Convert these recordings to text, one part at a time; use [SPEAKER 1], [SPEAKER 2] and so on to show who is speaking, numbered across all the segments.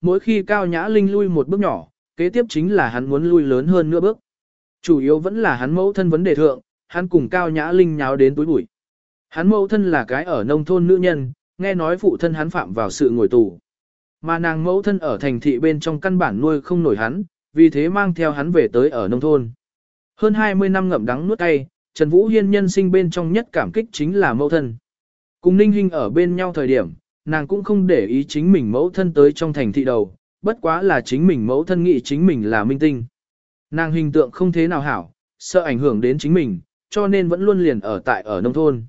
[SPEAKER 1] mỗi khi Cao Nhã Linh lui một bước nhỏ, kế tiếp chính là hắn muốn lui lớn hơn nữa bước. Chủ yếu vẫn là hắn mẫu thân vấn đề thượng, hắn cùng Cao Nhã Linh nháo đến túi bụi. Hắn mẫu thân là cái ở nông thôn nữ nhân, nghe nói phụ thân hắn phạm vào sự ngồi tù. Mà nàng mẫu thân ở thành thị bên trong căn bản nuôi không nổi hắn, vì thế mang theo hắn về tới ở nông thôn. Hơn 20 năm ngậm đắng nuốt cay, Trần Vũ Hiên nhân sinh bên trong nhất cảm kích chính là mẫu thân. Cùng Ninh Hinh ở bên nhau thời điểm, nàng cũng không để ý chính mình mẫu thân tới trong thành thị đầu, bất quá là chính mình mẫu thân nghĩ chính mình là minh tinh. Nàng hình tượng không thế nào hảo, sợ ảnh hưởng đến chính mình, cho nên vẫn luôn liền ở tại ở nông thôn.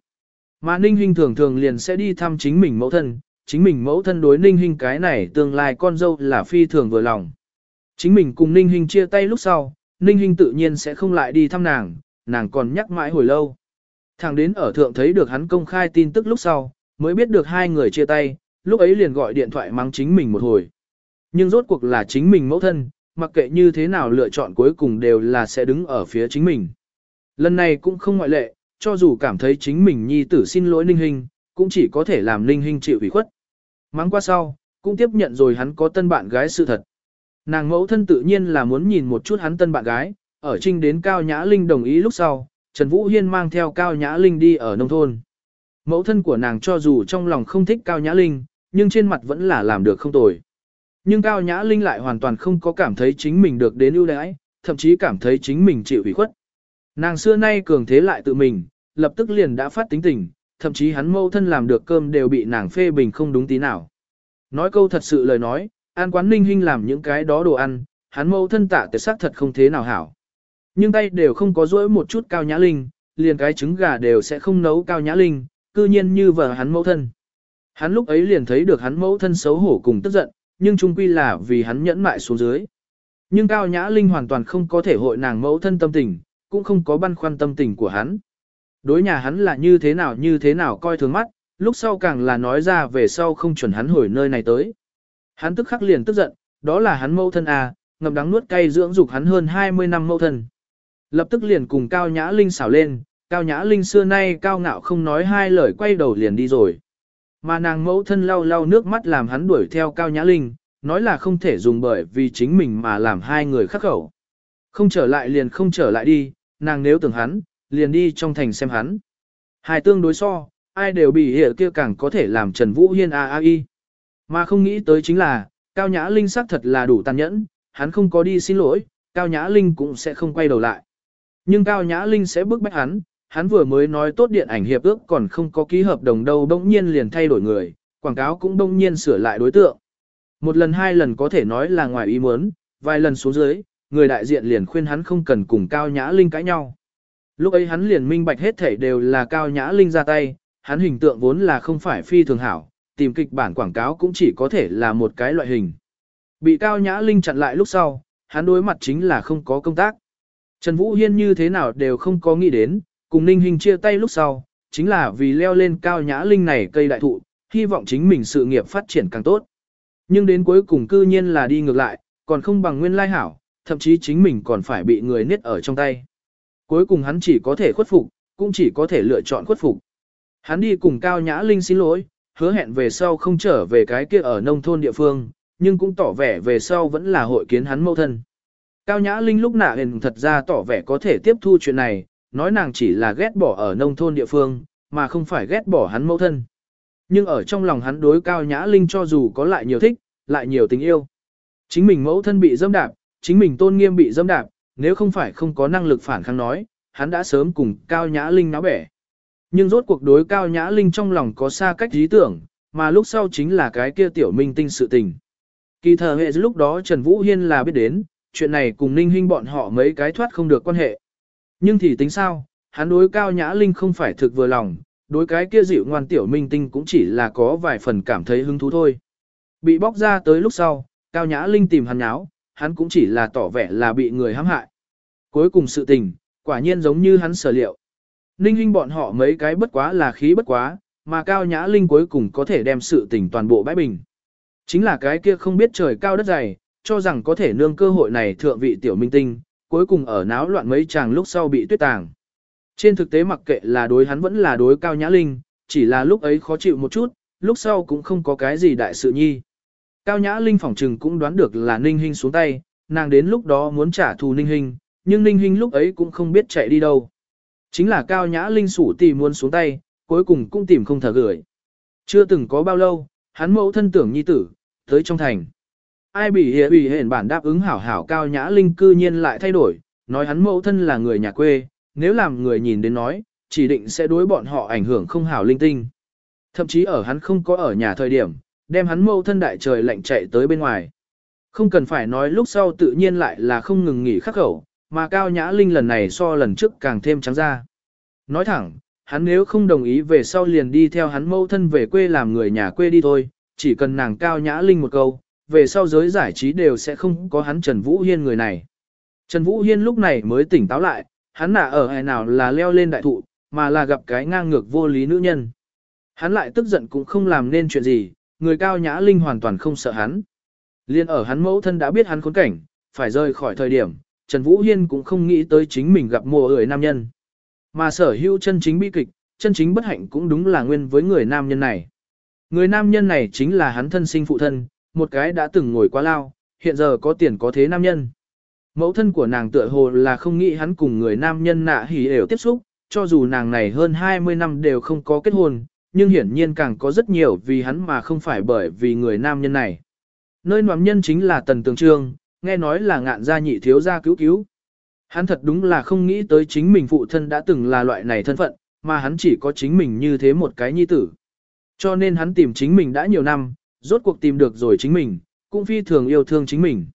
[SPEAKER 1] Mà Ninh Hinh thường thường liền sẽ đi thăm chính mình mẫu thân, chính mình mẫu thân đối Ninh Hinh cái này tương lai con dâu là phi thường vừa lòng. Chính mình cùng Ninh Hinh chia tay lúc sau, Ninh Hinh tự nhiên sẽ không lại đi thăm nàng, nàng còn nhắc mãi hồi lâu. Thằng đến ở thượng thấy được hắn công khai tin tức lúc sau, mới biết được hai người chia tay, lúc ấy liền gọi điện thoại mắng chính mình một hồi. Nhưng rốt cuộc là chính mình mẫu thân, mặc kệ như thế nào lựa chọn cuối cùng đều là sẽ đứng ở phía chính mình. Lần này cũng không ngoại lệ, cho dù cảm thấy chính mình nhi tử xin lỗi Ninh Hinh, cũng chỉ có thể làm Ninh Hinh chịu ủy khuất. Mắng qua sau, cũng tiếp nhận rồi hắn có tân bạn gái sự thật. Nàng mẫu thân tự nhiên là muốn nhìn một chút hắn tân bạn gái, ở trinh đến Cao Nhã Linh đồng ý lúc sau, Trần Vũ Hiên mang theo Cao Nhã Linh đi ở nông thôn. Mẫu thân của nàng cho dù trong lòng không thích Cao Nhã Linh, nhưng trên mặt vẫn là làm được không tồi. Nhưng Cao Nhã Linh lại hoàn toàn không có cảm thấy chính mình được đến ưu đãi, thậm chí cảm thấy chính mình chịu ủy khuất. Nàng xưa nay cường thế lại tự mình, lập tức liền đã phát tính tình, thậm chí hắn mâu thân làm được cơm đều bị nàng phê bình không đúng tí nào. Nói câu thật sự lời nói, an quán ninh hinh làm những cái đó đồ ăn, hắn mâu thân tạ tuyệt sắc thật không thế nào hảo. Nhưng tay đều không có rỗi một chút cao nhã linh, liền cái trứng gà đều sẽ không nấu cao nhã linh, cư nhiên như vợ hắn mẫu thân. Hắn lúc ấy liền thấy được hắn mẫu thân xấu hổ cùng tức giận, nhưng chung quy là vì hắn nhẫn mại xuống dưới. Nhưng Cao Nhã Linh hoàn toàn không có thể hội nàng mẫu thân tâm tình, cũng không có băn khoăn tâm tình của hắn. Đối nhà hắn là như thế nào như thế nào coi thường mắt, lúc sau càng là nói ra về sau không chuẩn hắn hồi nơi này tới. Hắn tức khắc liền tức giận, đó là hắn mẫu thân à, ngậm đắng nuốt cay dưỡng dục hắn hơn 20 năm mẫu thân. Lập tức liền cùng Cao Nhã Linh xảo lên, Cao Nhã Linh xưa nay cao ngạo không nói hai lời quay đầu liền đi rồi. Mà nàng mẫu thân lau lau nước mắt làm hắn đuổi theo Cao Nhã Linh, nói là không thể dùng bởi vì chính mình mà làm hai người khắc khẩu. Không trở lại liền không trở lại đi, nàng nếu tưởng hắn, liền đi trong thành xem hắn. Hai tương đối so, ai đều bị hiểu kia càng có thể làm Trần Vũ Hiên a a y. Mà không nghĩ tới chính là, Cao Nhã Linh xác thật là đủ tàn nhẫn, hắn không có đi xin lỗi, Cao Nhã Linh cũng sẽ không quay đầu lại. Nhưng Cao Nhã Linh sẽ bức bách hắn, hắn vừa mới nói tốt điện ảnh hiệp ước còn không có ký hợp đồng đâu bỗng nhiên liền thay đổi người, quảng cáo cũng bỗng nhiên sửa lại đối tượng. Một lần hai lần có thể nói là ngoài ý muốn, vài lần xuống dưới, người đại diện liền khuyên hắn không cần cùng Cao Nhã Linh cãi nhau. Lúc ấy hắn liền minh bạch hết thể đều là Cao Nhã Linh ra tay, hắn hình tượng vốn là không phải phi thường hảo, tìm kịch bản quảng cáo cũng chỉ có thể là một cái loại hình. Bị Cao Nhã Linh chặn lại lúc sau, hắn đối mặt chính là không có công tác. Trần Vũ Hiên như thế nào đều không có nghĩ đến, cùng Ninh Hình chia tay lúc sau, chính là vì leo lên Cao Nhã Linh này cây đại thụ, hy vọng chính mình sự nghiệp phát triển càng tốt. Nhưng đến cuối cùng cư nhiên là đi ngược lại, còn không bằng nguyên lai hảo, thậm chí chính mình còn phải bị người niết ở trong tay. Cuối cùng hắn chỉ có thể khuất phục, cũng chỉ có thể lựa chọn khuất phục. Hắn đi cùng Cao Nhã Linh xin lỗi, hứa hẹn về sau không trở về cái kia ở nông thôn địa phương, nhưng cũng tỏ vẻ về sau vẫn là hội kiến hắn mâu thân. Cao Nhã Linh lúc nạ hình thật ra tỏ vẻ có thể tiếp thu chuyện này, nói nàng chỉ là ghét bỏ ở nông thôn địa phương, mà không phải ghét bỏ hắn mẫu thân. Nhưng ở trong lòng hắn đối Cao Nhã Linh cho dù có lại nhiều thích, lại nhiều tình yêu. Chính mình mẫu thân bị dâm đạp, chính mình tôn nghiêm bị dâm đạp, nếu không phải không có năng lực phản kháng nói, hắn đã sớm cùng Cao Nhã Linh náo bẻ. Nhưng rốt cuộc đối Cao Nhã Linh trong lòng có xa cách lý tưởng, mà lúc sau chính là cái kia tiểu minh tinh sự tình. Kỳ thờ hệ lúc đó Trần Vũ Hiên là biết đến, chuyện này cùng Ninh Hinh bọn họ mấy cái thoát không được quan hệ. Nhưng thì tính sao, hắn đối Cao Nhã Linh không phải thực vừa lòng, đối cái kia dịu ngoan tiểu minh tinh cũng chỉ là có vài phần cảm thấy hứng thú thôi. Bị bóc ra tới lúc sau, Cao Nhã Linh tìm hắn nháo, hắn cũng chỉ là tỏ vẻ là bị người hãm hại. Cuối cùng sự tình, quả nhiên giống như hắn sở liệu. Ninh Hinh bọn họ mấy cái bất quá là khí bất quá, mà Cao Nhã Linh cuối cùng có thể đem sự tình toàn bộ bãi bình. Chính là cái kia không biết trời cao đất dày, cho rằng có thể nương cơ hội này thượng vị tiểu minh tinh, cuối cùng ở náo loạn mấy chàng lúc sau bị tuyết tàng. Trên thực tế mặc kệ là đối hắn vẫn là đối Cao Nhã Linh, chỉ là lúc ấy khó chịu một chút, lúc sau cũng không có cái gì đại sự nhi. Cao Nhã Linh phỏng trừng cũng đoán được là Ninh Hinh xuống tay, nàng đến lúc đó muốn trả thù Ninh Hinh, nhưng Ninh Hinh lúc ấy cũng không biết chạy đi đâu. Chính là Cao Nhã Linh sủ tì muốn xuống tay, cuối cùng cũng tìm không thở gửi. Chưa từng có bao lâu, hắn mẫu thân tưởng nhi tử, tới trong thành. Ai bị hệ bị hển bản đáp ứng hảo hảo Cao Nhã Linh cư nhiên lại thay đổi, nói hắn mẫu thân là người nhà quê, nếu làm người nhìn đến nói, chỉ định sẽ đối bọn họ ảnh hưởng không hảo linh tinh. Thậm chí ở hắn không có ở nhà thời điểm, đem hắn Mẫu thân đại trời lạnh chạy tới bên ngoài. Không cần phải nói lúc sau tự nhiên lại là không ngừng nghỉ khắc khẩu, mà Cao Nhã Linh lần này so lần trước càng thêm trắng ra. Nói thẳng, hắn nếu không đồng ý về sau liền đi theo hắn Mẫu thân về quê làm người nhà quê đi thôi, chỉ cần nàng Cao Nhã Linh một câu, về sau giới giải trí đều sẽ không có hắn Trần Vũ Hiên người này. Trần Vũ Hiên lúc này mới tỉnh táo lại, hắn nả ở ai nào là leo lên đại thụ, mà là gặp cái ngang ngược vô lý nữ nhân. Hắn lại tức giận cũng không làm nên chuyện gì, người cao nhã linh hoàn toàn không sợ hắn. Liên ở hắn mẫu thân đã biết hắn khốn cảnh, phải rời khỏi thời điểm, Trần Vũ Hiên cũng không nghĩ tới chính mình gặp mùa ở nam nhân. Mà sở hữu chân chính bi kịch, chân chính bất hạnh cũng đúng là nguyên với người nam nhân này. Người nam nhân này chính là hắn thân sinh phụ thân, một cái đã từng ngồi qua lao, hiện giờ có tiền có thế nam nhân. Mẫu thân của nàng tựa hồ là không nghĩ hắn cùng người nam nhân nạ hỉ đều tiếp xúc, cho dù nàng này hơn 20 năm đều không có kết hôn, nhưng hiển nhiên càng có rất nhiều vì hắn mà không phải bởi vì người nam nhân này. Nơi nòm nhân chính là Tần Tường Trương, nghe nói là ngạn gia nhị thiếu gia cứu cứu. Hắn thật đúng là không nghĩ tới chính mình phụ thân đã từng là loại này thân phận, mà hắn chỉ có chính mình như thế một cái nhi tử. Cho nên hắn tìm chính mình đã nhiều năm, rốt cuộc tìm được rồi chính mình, cũng phi thường yêu thương chính mình.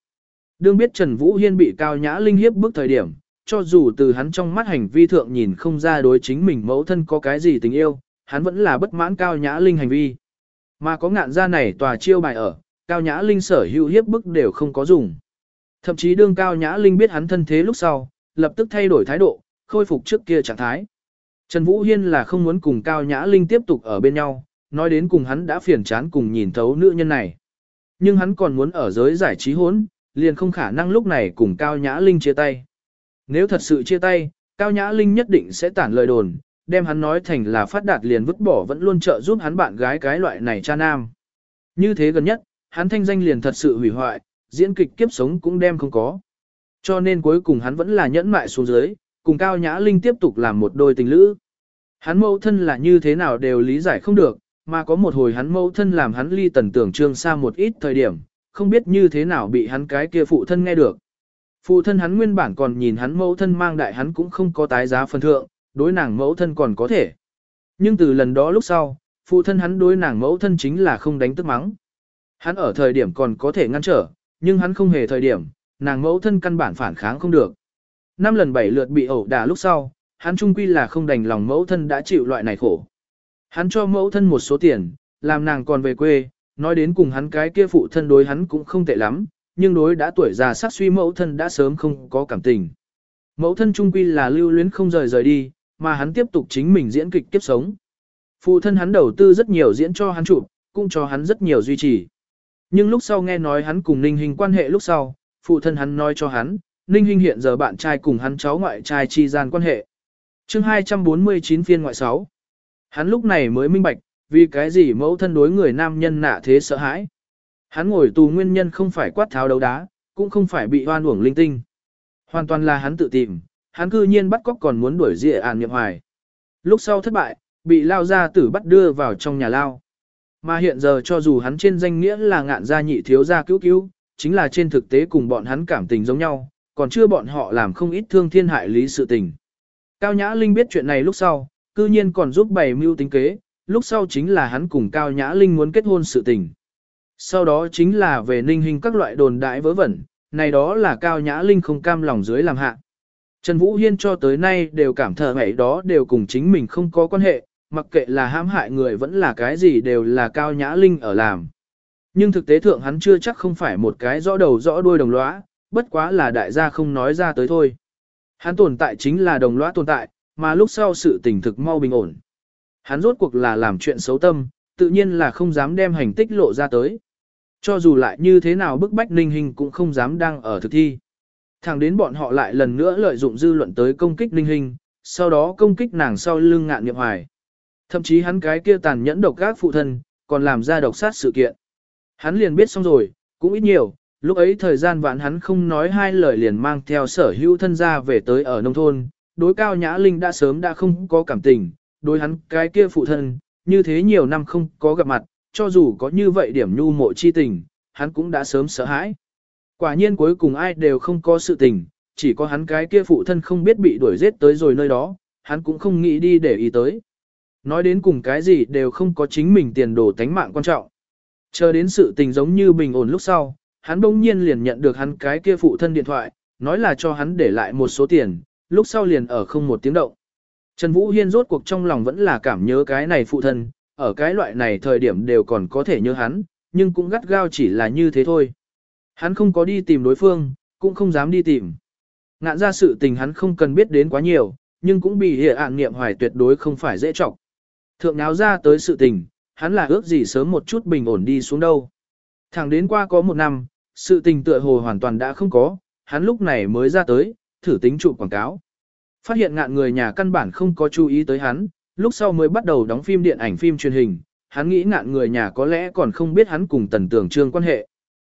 [SPEAKER 1] Đương biết Trần Vũ Hiên bị Cao Nhã Linh hiếp bức thời điểm, cho dù từ hắn trong mắt hành vi thượng nhìn không ra đối chính mình mẫu thân có cái gì tình yêu, hắn vẫn là bất mãn Cao Nhã Linh hành vi. Mà có ngạn gia này tòa chiêu bài ở, Cao Nhã Linh sở hữu hiếp bức đều không có dùng. Thậm chí đương Cao Nhã Linh biết hắn thân thế lúc sau, lập tức thay đổi thái độ, khôi phục trước kia trạng thái. Trần Vũ Hiên là không muốn cùng Cao Nhã Linh tiếp tục ở bên nhau, nói đến cùng hắn đã phiền chán cùng nhìn thấu nữ nhân này. Nhưng hắn còn muốn ở giới giải trí hốn, liền không khả năng lúc này cùng Cao Nhã Linh chia tay. Nếu thật sự chia tay, Cao Nhã Linh nhất định sẽ tản lời đồn, đem hắn nói thành là phát đạt liền vứt bỏ vẫn luôn trợ giúp hắn bạn gái cái loại này cha nam. Như thế gần nhất, hắn thanh danh liền thật sự hủy hoại, diễn kịch kiếp sống cũng đem không có. Cho nên cuối cùng hắn vẫn là nhẫn mại xuống dưới, cùng Cao Nhã Linh tiếp tục làm một đôi tình lữ. Hắn mẫu thân là như thế nào đều lý giải không được, mà có một hồi hắn mẫu thân làm hắn ly tần tưởng trương xa một ít thời điểm, không biết như thế nào bị hắn cái kia phụ thân nghe được. Phụ thân hắn nguyên bản còn nhìn hắn mẫu thân mang đại hắn cũng không có tái giá phần thượng, đối nàng mẫu thân còn có thể. Nhưng từ lần đó lúc sau, phụ thân hắn đối nàng mẫu thân chính là không đánh tức mắng. Hắn ở thời điểm còn có thể ngăn trở, nhưng hắn không hề thời điểm, nàng mẫu thân căn bản phản kháng không được. Năm lần bảy lượt bị ẩu đả lúc sau, hắn trung quy là không đành lòng mẫu thân đã chịu loại này khổ. Hắn cho mẫu thân một số tiền, làm nàng còn về quê, nói đến cùng hắn cái kia phụ thân đối hắn cũng không tệ lắm, nhưng đối đã tuổi già sắc suy mẫu thân đã sớm không có cảm tình. Mẫu thân trung quy là lưu luyến không rời rời đi, mà hắn tiếp tục chính mình diễn kịch kiếp sống. Phụ thân hắn đầu tư rất nhiều diễn cho hắn chụp, cũng cho hắn rất nhiều duy trì. Nhưng lúc sau nghe nói hắn cùng Ninh Hình quan hệ lúc sau, phụ thân hắn nói cho hắn, Ninh Hình hiện giờ bạn trai cùng hắn cháu ngoại trai chi gian quan hệ. chương 249 phiên ngoại 6. Hắn lúc này mới minh bạch, vì cái gì mẫu thân đối người nam nhân nạ thế sợ hãi. Hắn ngồi tù nguyên nhân không phải quát tháo đấu đá, cũng không phải bị hoan uổng linh tinh. Hoàn toàn là hắn tự tìm, hắn cư nhiên bắt cóc còn muốn đuổi dịa an niệm hoài. Lúc sau thất bại, bị lao ra tử bắt đưa vào trong nhà lao. Mà hiện giờ cho dù hắn trên danh nghĩa là ngạn gia nhị thiếu gia cứu cứu, chính là trên thực tế cùng bọn hắn cảm tình giống nhau, còn chưa bọn họ làm không ít thương thiên hại lý sự tình. Cao Nhã Linh biết chuyện này lúc sau, cư nhiên còn giúp bày mưu tính kế, lúc sau chính là hắn cùng Cao Nhã Linh muốn kết hôn sự tình. Sau đó chính là về ninh hình các loại đồn đại vớ vẩn, này đó là Cao Nhã Linh không cam lòng dưới làm hạ. Trần Vũ Hiên cho tới nay đều cảm thở vậy đó đều cùng chính mình không có quan hệ, mặc kệ là hãm hại người vẫn là cái gì đều là Cao Nhã Linh ở làm. Nhưng thực tế thượng hắn chưa chắc không phải một cái rõ đầu rõ đuôi đồng lõa, bất quá là đại gia không nói ra tới thôi. Hắn tồn tại chính là đồng lõa tồn tại, mà lúc sau sự tình thực mau bình ổn. Hắn rốt cuộc là làm chuyện xấu tâm, tự nhiên là không dám đem hành tích lộ ra tới. Cho dù lại như thế nào bức bách Ninh Hình cũng không dám đăng ở thực thi. Thẳng đến bọn họ lại lần nữa lợi dụng dư luận tới công kích Ninh Hình, sau đó công kích nàng sau lưng ngạn niệm hoài. Thậm chí hắn cái kia tàn nhẫn độc gác phụ thân, còn làm ra độc sát sự kiện. Hắn liền biết xong rồi, cũng ít nhiều, lúc ấy thời gian vạn hắn không nói hai lời liền mang theo sở hữu thân gia về tới ở nông thôn, đối cao nhã linh đã sớm đã không có cảm tình, đối hắn cái kia phụ thân, như thế nhiều năm không có gặp mặt, cho dù có như vậy điểm nhu mộ chi tình, hắn cũng đã sớm sợ hãi. Quả nhiên cuối cùng ai đều không có sự tình, chỉ có hắn cái kia phụ thân không biết bị đuổi giết tới rồi nơi đó, hắn cũng không nghĩ đi để ý tới. Nói đến cùng cái gì đều không có chính mình tiền đồ tánh mạng quan trọng. Chờ đến sự tình giống như bình ổn lúc sau, hắn bỗng nhiên liền nhận được hắn cái kia phụ thân điện thoại, nói là cho hắn để lại một số tiền, lúc sau liền ở không một tiếng động. Trần Vũ Hiên rốt cuộc trong lòng vẫn là cảm nhớ cái này phụ thân, ở cái loại này thời điểm đều còn có thể nhớ hắn, nhưng cũng gắt gao chỉ là như thế thôi. Hắn không có đi tìm đối phương, cũng không dám đi tìm. Ngạn ra sự tình hắn không cần biết đến quá nhiều, nhưng cũng bị hệ ạn nghiệm hoài tuyệt đối không phải dễ trọng. Thượng náo ra tới sự tình, hắn là ước gì sớm một chút bình ổn đi xuống đâu. Thẳng đến qua có một năm, sự tình tựa hồ hoàn toàn đã không có, hắn lúc này mới ra tới, thử tính trụ quảng cáo. Phát hiện ngạn người nhà căn bản không có chú ý tới hắn, lúc sau mới bắt đầu đóng phim điện ảnh phim truyền hình, hắn nghĩ ngạn người nhà có lẽ còn không biết hắn cùng tần tưởng trương quan hệ.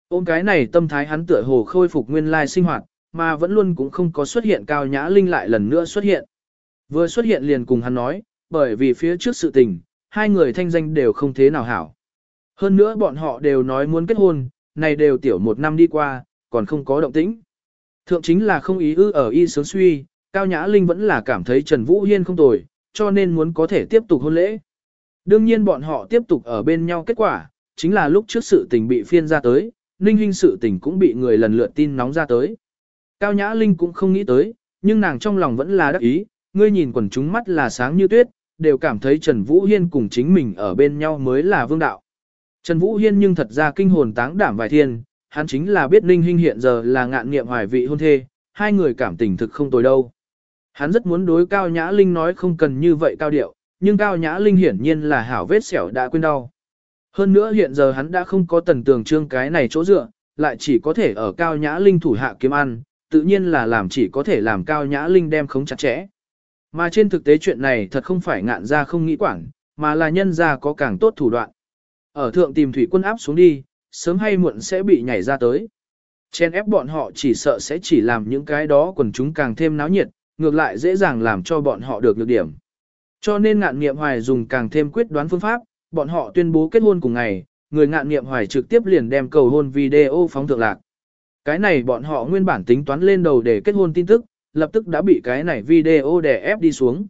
[SPEAKER 1] Ôm cái này tâm thái hắn tựa hồ khôi phục nguyên lai sinh hoạt, mà vẫn luôn cũng không có xuất hiện cao nhã linh lại lần nữa xuất hiện. Vừa xuất hiện liền cùng hắn nói, bởi vì phía trước sự tình, hai người thanh danh đều không thế nào hảo. Hơn nữa bọn họ đều nói muốn kết hôn, này đều tiểu một năm đi qua, còn không có động tĩnh. Thượng chính là không ý ư ở y sướng suy, Cao Nhã Linh vẫn là cảm thấy Trần Vũ Hiên không tồi, cho nên muốn có thể tiếp tục hôn lễ. Đương nhiên bọn họ tiếp tục ở bên nhau kết quả, chính là lúc trước sự tình bị phiên ra tới, Ninh Hinh sự tình cũng bị người lần lượt tin nóng ra tới. Cao Nhã Linh cũng không nghĩ tới, nhưng nàng trong lòng vẫn là đắc ý, ngươi nhìn quần chúng mắt là sáng như tuyết, đều cảm thấy Trần Vũ Hiên cùng chính mình ở bên nhau mới là vương đạo. Trần Vũ Hiên nhưng thật ra kinh hồn táng đảm vài thiên, hắn chính là biết Ninh Hinh hiện giờ là ngạn nghiệm hoài vị hôn thê, hai người cảm tình thực không tồi đâu. Hắn rất muốn đối Cao Nhã Linh nói không cần như vậy cao điệu, nhưng Cao Nhã Linh hiển nhiên là hảo vết xẻo đã quên đau. Hơn nữa hiện giờ hắn đã không có tần tường trương cái này chỗ dựa, lại chỉ có thể ở Cao Nhã Linh thủ hạ kiếm ăn, tự nhiên là làm chỉ có thể làm Cao Nhã Linh đem khống chặt chẽ. Mà trên thực tế chuyện này thật không phải ngạn ra không nghĩ quản, mà là nhân ra có càng tốt thủ đoạn. Ở thượng tìm thủy quân áp xuống đi, sớm hay muộn sẽ bị nhảy ra tới. Chen ép bọn họ chỉ sợ sẽ chỉ làm những cái đó quần chúng càng thêm náo nhiệt, ngược lại dễ dàng làm cho bọn họ được lược điểm. Cho nên ngạn nghiệm hoài dùng càng thêm quyết đoán phương pháp, bọn họ tuyên bố kết hôn cùng ngày, người ngạn nghiệm hoài trực tiếp liền đem cầu hôn video phóng thượng lạc. Cái này bọn họ nguyên bản tính toán lên đầu để kết hôn tin tức, lập tức đã bị cái này video đè ép đi xuống.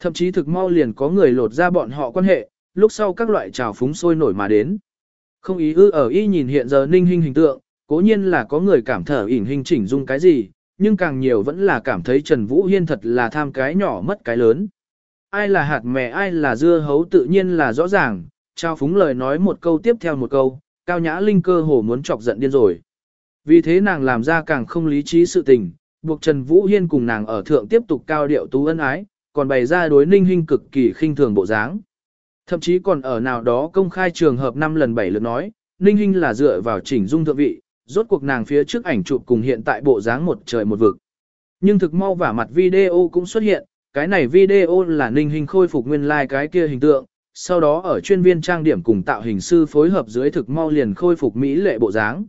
[SPEAKER 1] Thậm chí thực mau liền có người lột ra bọn họ quan hệ, lúc sau các loại trào phúng sôi nổi mà đến. Không ý ư ở y nhìn hiện giờ ninh hình hình tượng, cố nhiên là có người cảm thở ỉn hình chỉnh dung cái gì, nhưng càng nhiều vẫn là cảm thấy Trần Vũ Hiên thật là tham cái nhỏ mất cái lớn. Ai là hạt mè ai là dưa hấu tự nhiên là rõ ràng, trao phúng lời nói một câu tiếp theo một câu, cao nhã linh cơ hồ muốn chọc giận điên rồi. Vì thế nàng làm ra càng không lý trí sự tình, buộc Trần Vũ Hiên cùng nàng ở thượng tiếp tục cao điệu tú ân ái, còn bày ra đối ninh hình cực kỳ khinh thường bộ dáng. Thậm chí còn ở nào đó công khai trường hợp 5 lần 7 lượt nói, ninh Hinh là dựa vào chỉnh dung thượng vị, rốt cuộc nàng phía trước ảnh chụp cùng hiện tại bộ dáng một trời một vực. Nhưng thực mau vả mặt video cũng xuất hiện, cái này video là ninh Hinh khôi phục nguyên lai like cái kia hình tượng, sau đó ở chuyên viên trang điểm cùng tạo hình sư phối hợp dưới thực mau liền khôi phục mỹ lệ bộ dáng.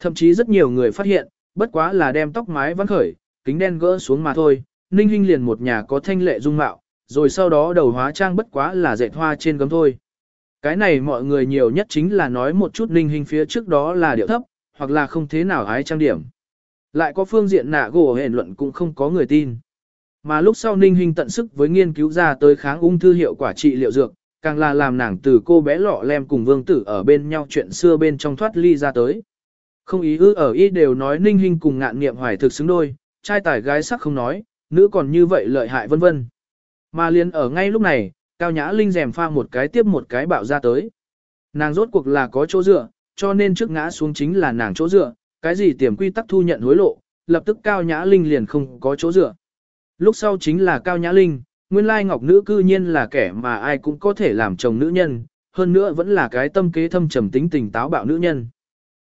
[SPEAKER 1] Thậm chí rất nhiều người phát hiện, bất quá là đem tóc mái vắn khởi, kính đen gỡ xuống mà thôi, ninh Hinh liền một nhà có thanh lệ dung mạo, rồi sau đó đầu hóa trang bất quá là dệt hoa trên gấm thôi. Cái này mọi người nhiều nhất chính là nói một chút ninh hình phía trước đó là điệu thấp, hoặc là không thế nào hái trang điểm. Lại có phương diện nạ gỗ hển luận cũng không có người tin. Mà lúc sau Ninh hình tận sức với nghiên cứu ra tới kháng ung thư hiệu quả trị liệu dược, càng là làm nàng từ cô bé lọ lem cùng vương tử ở bên nhau chuyện xưa bên trong thoát ly ra tới. Không ý ư ở ý đều nói Ninh hình cùng ngạn nghiệm hoài thực xứng đôi, trai tài gái sắc không nói, nữ còn như vậy lợi hại vân vân. Mà liền ở ngay lúc này, Cao Nhã Linh rèm pha một cái tiếp một cái bạo ra tới. Nàng rốt cuộc là có chỗ dựa, cho nên trước ngã xuống chính là nàng chỗ dựa, cái gì tiềm quy tắc thu nhận hối lộ, lập tức Cao Nhã Linh liền không có chỗ dựa. Lúc sau chính là Cao Nhã Linh, nguyên lai ngọc nữ cư nhiên là kẻ mà ai cũng có thể làm chồng nữ nhân, hơn nữa vẫn là cái tâm kế thâm trầm tính tình táo bạo nữ nhân.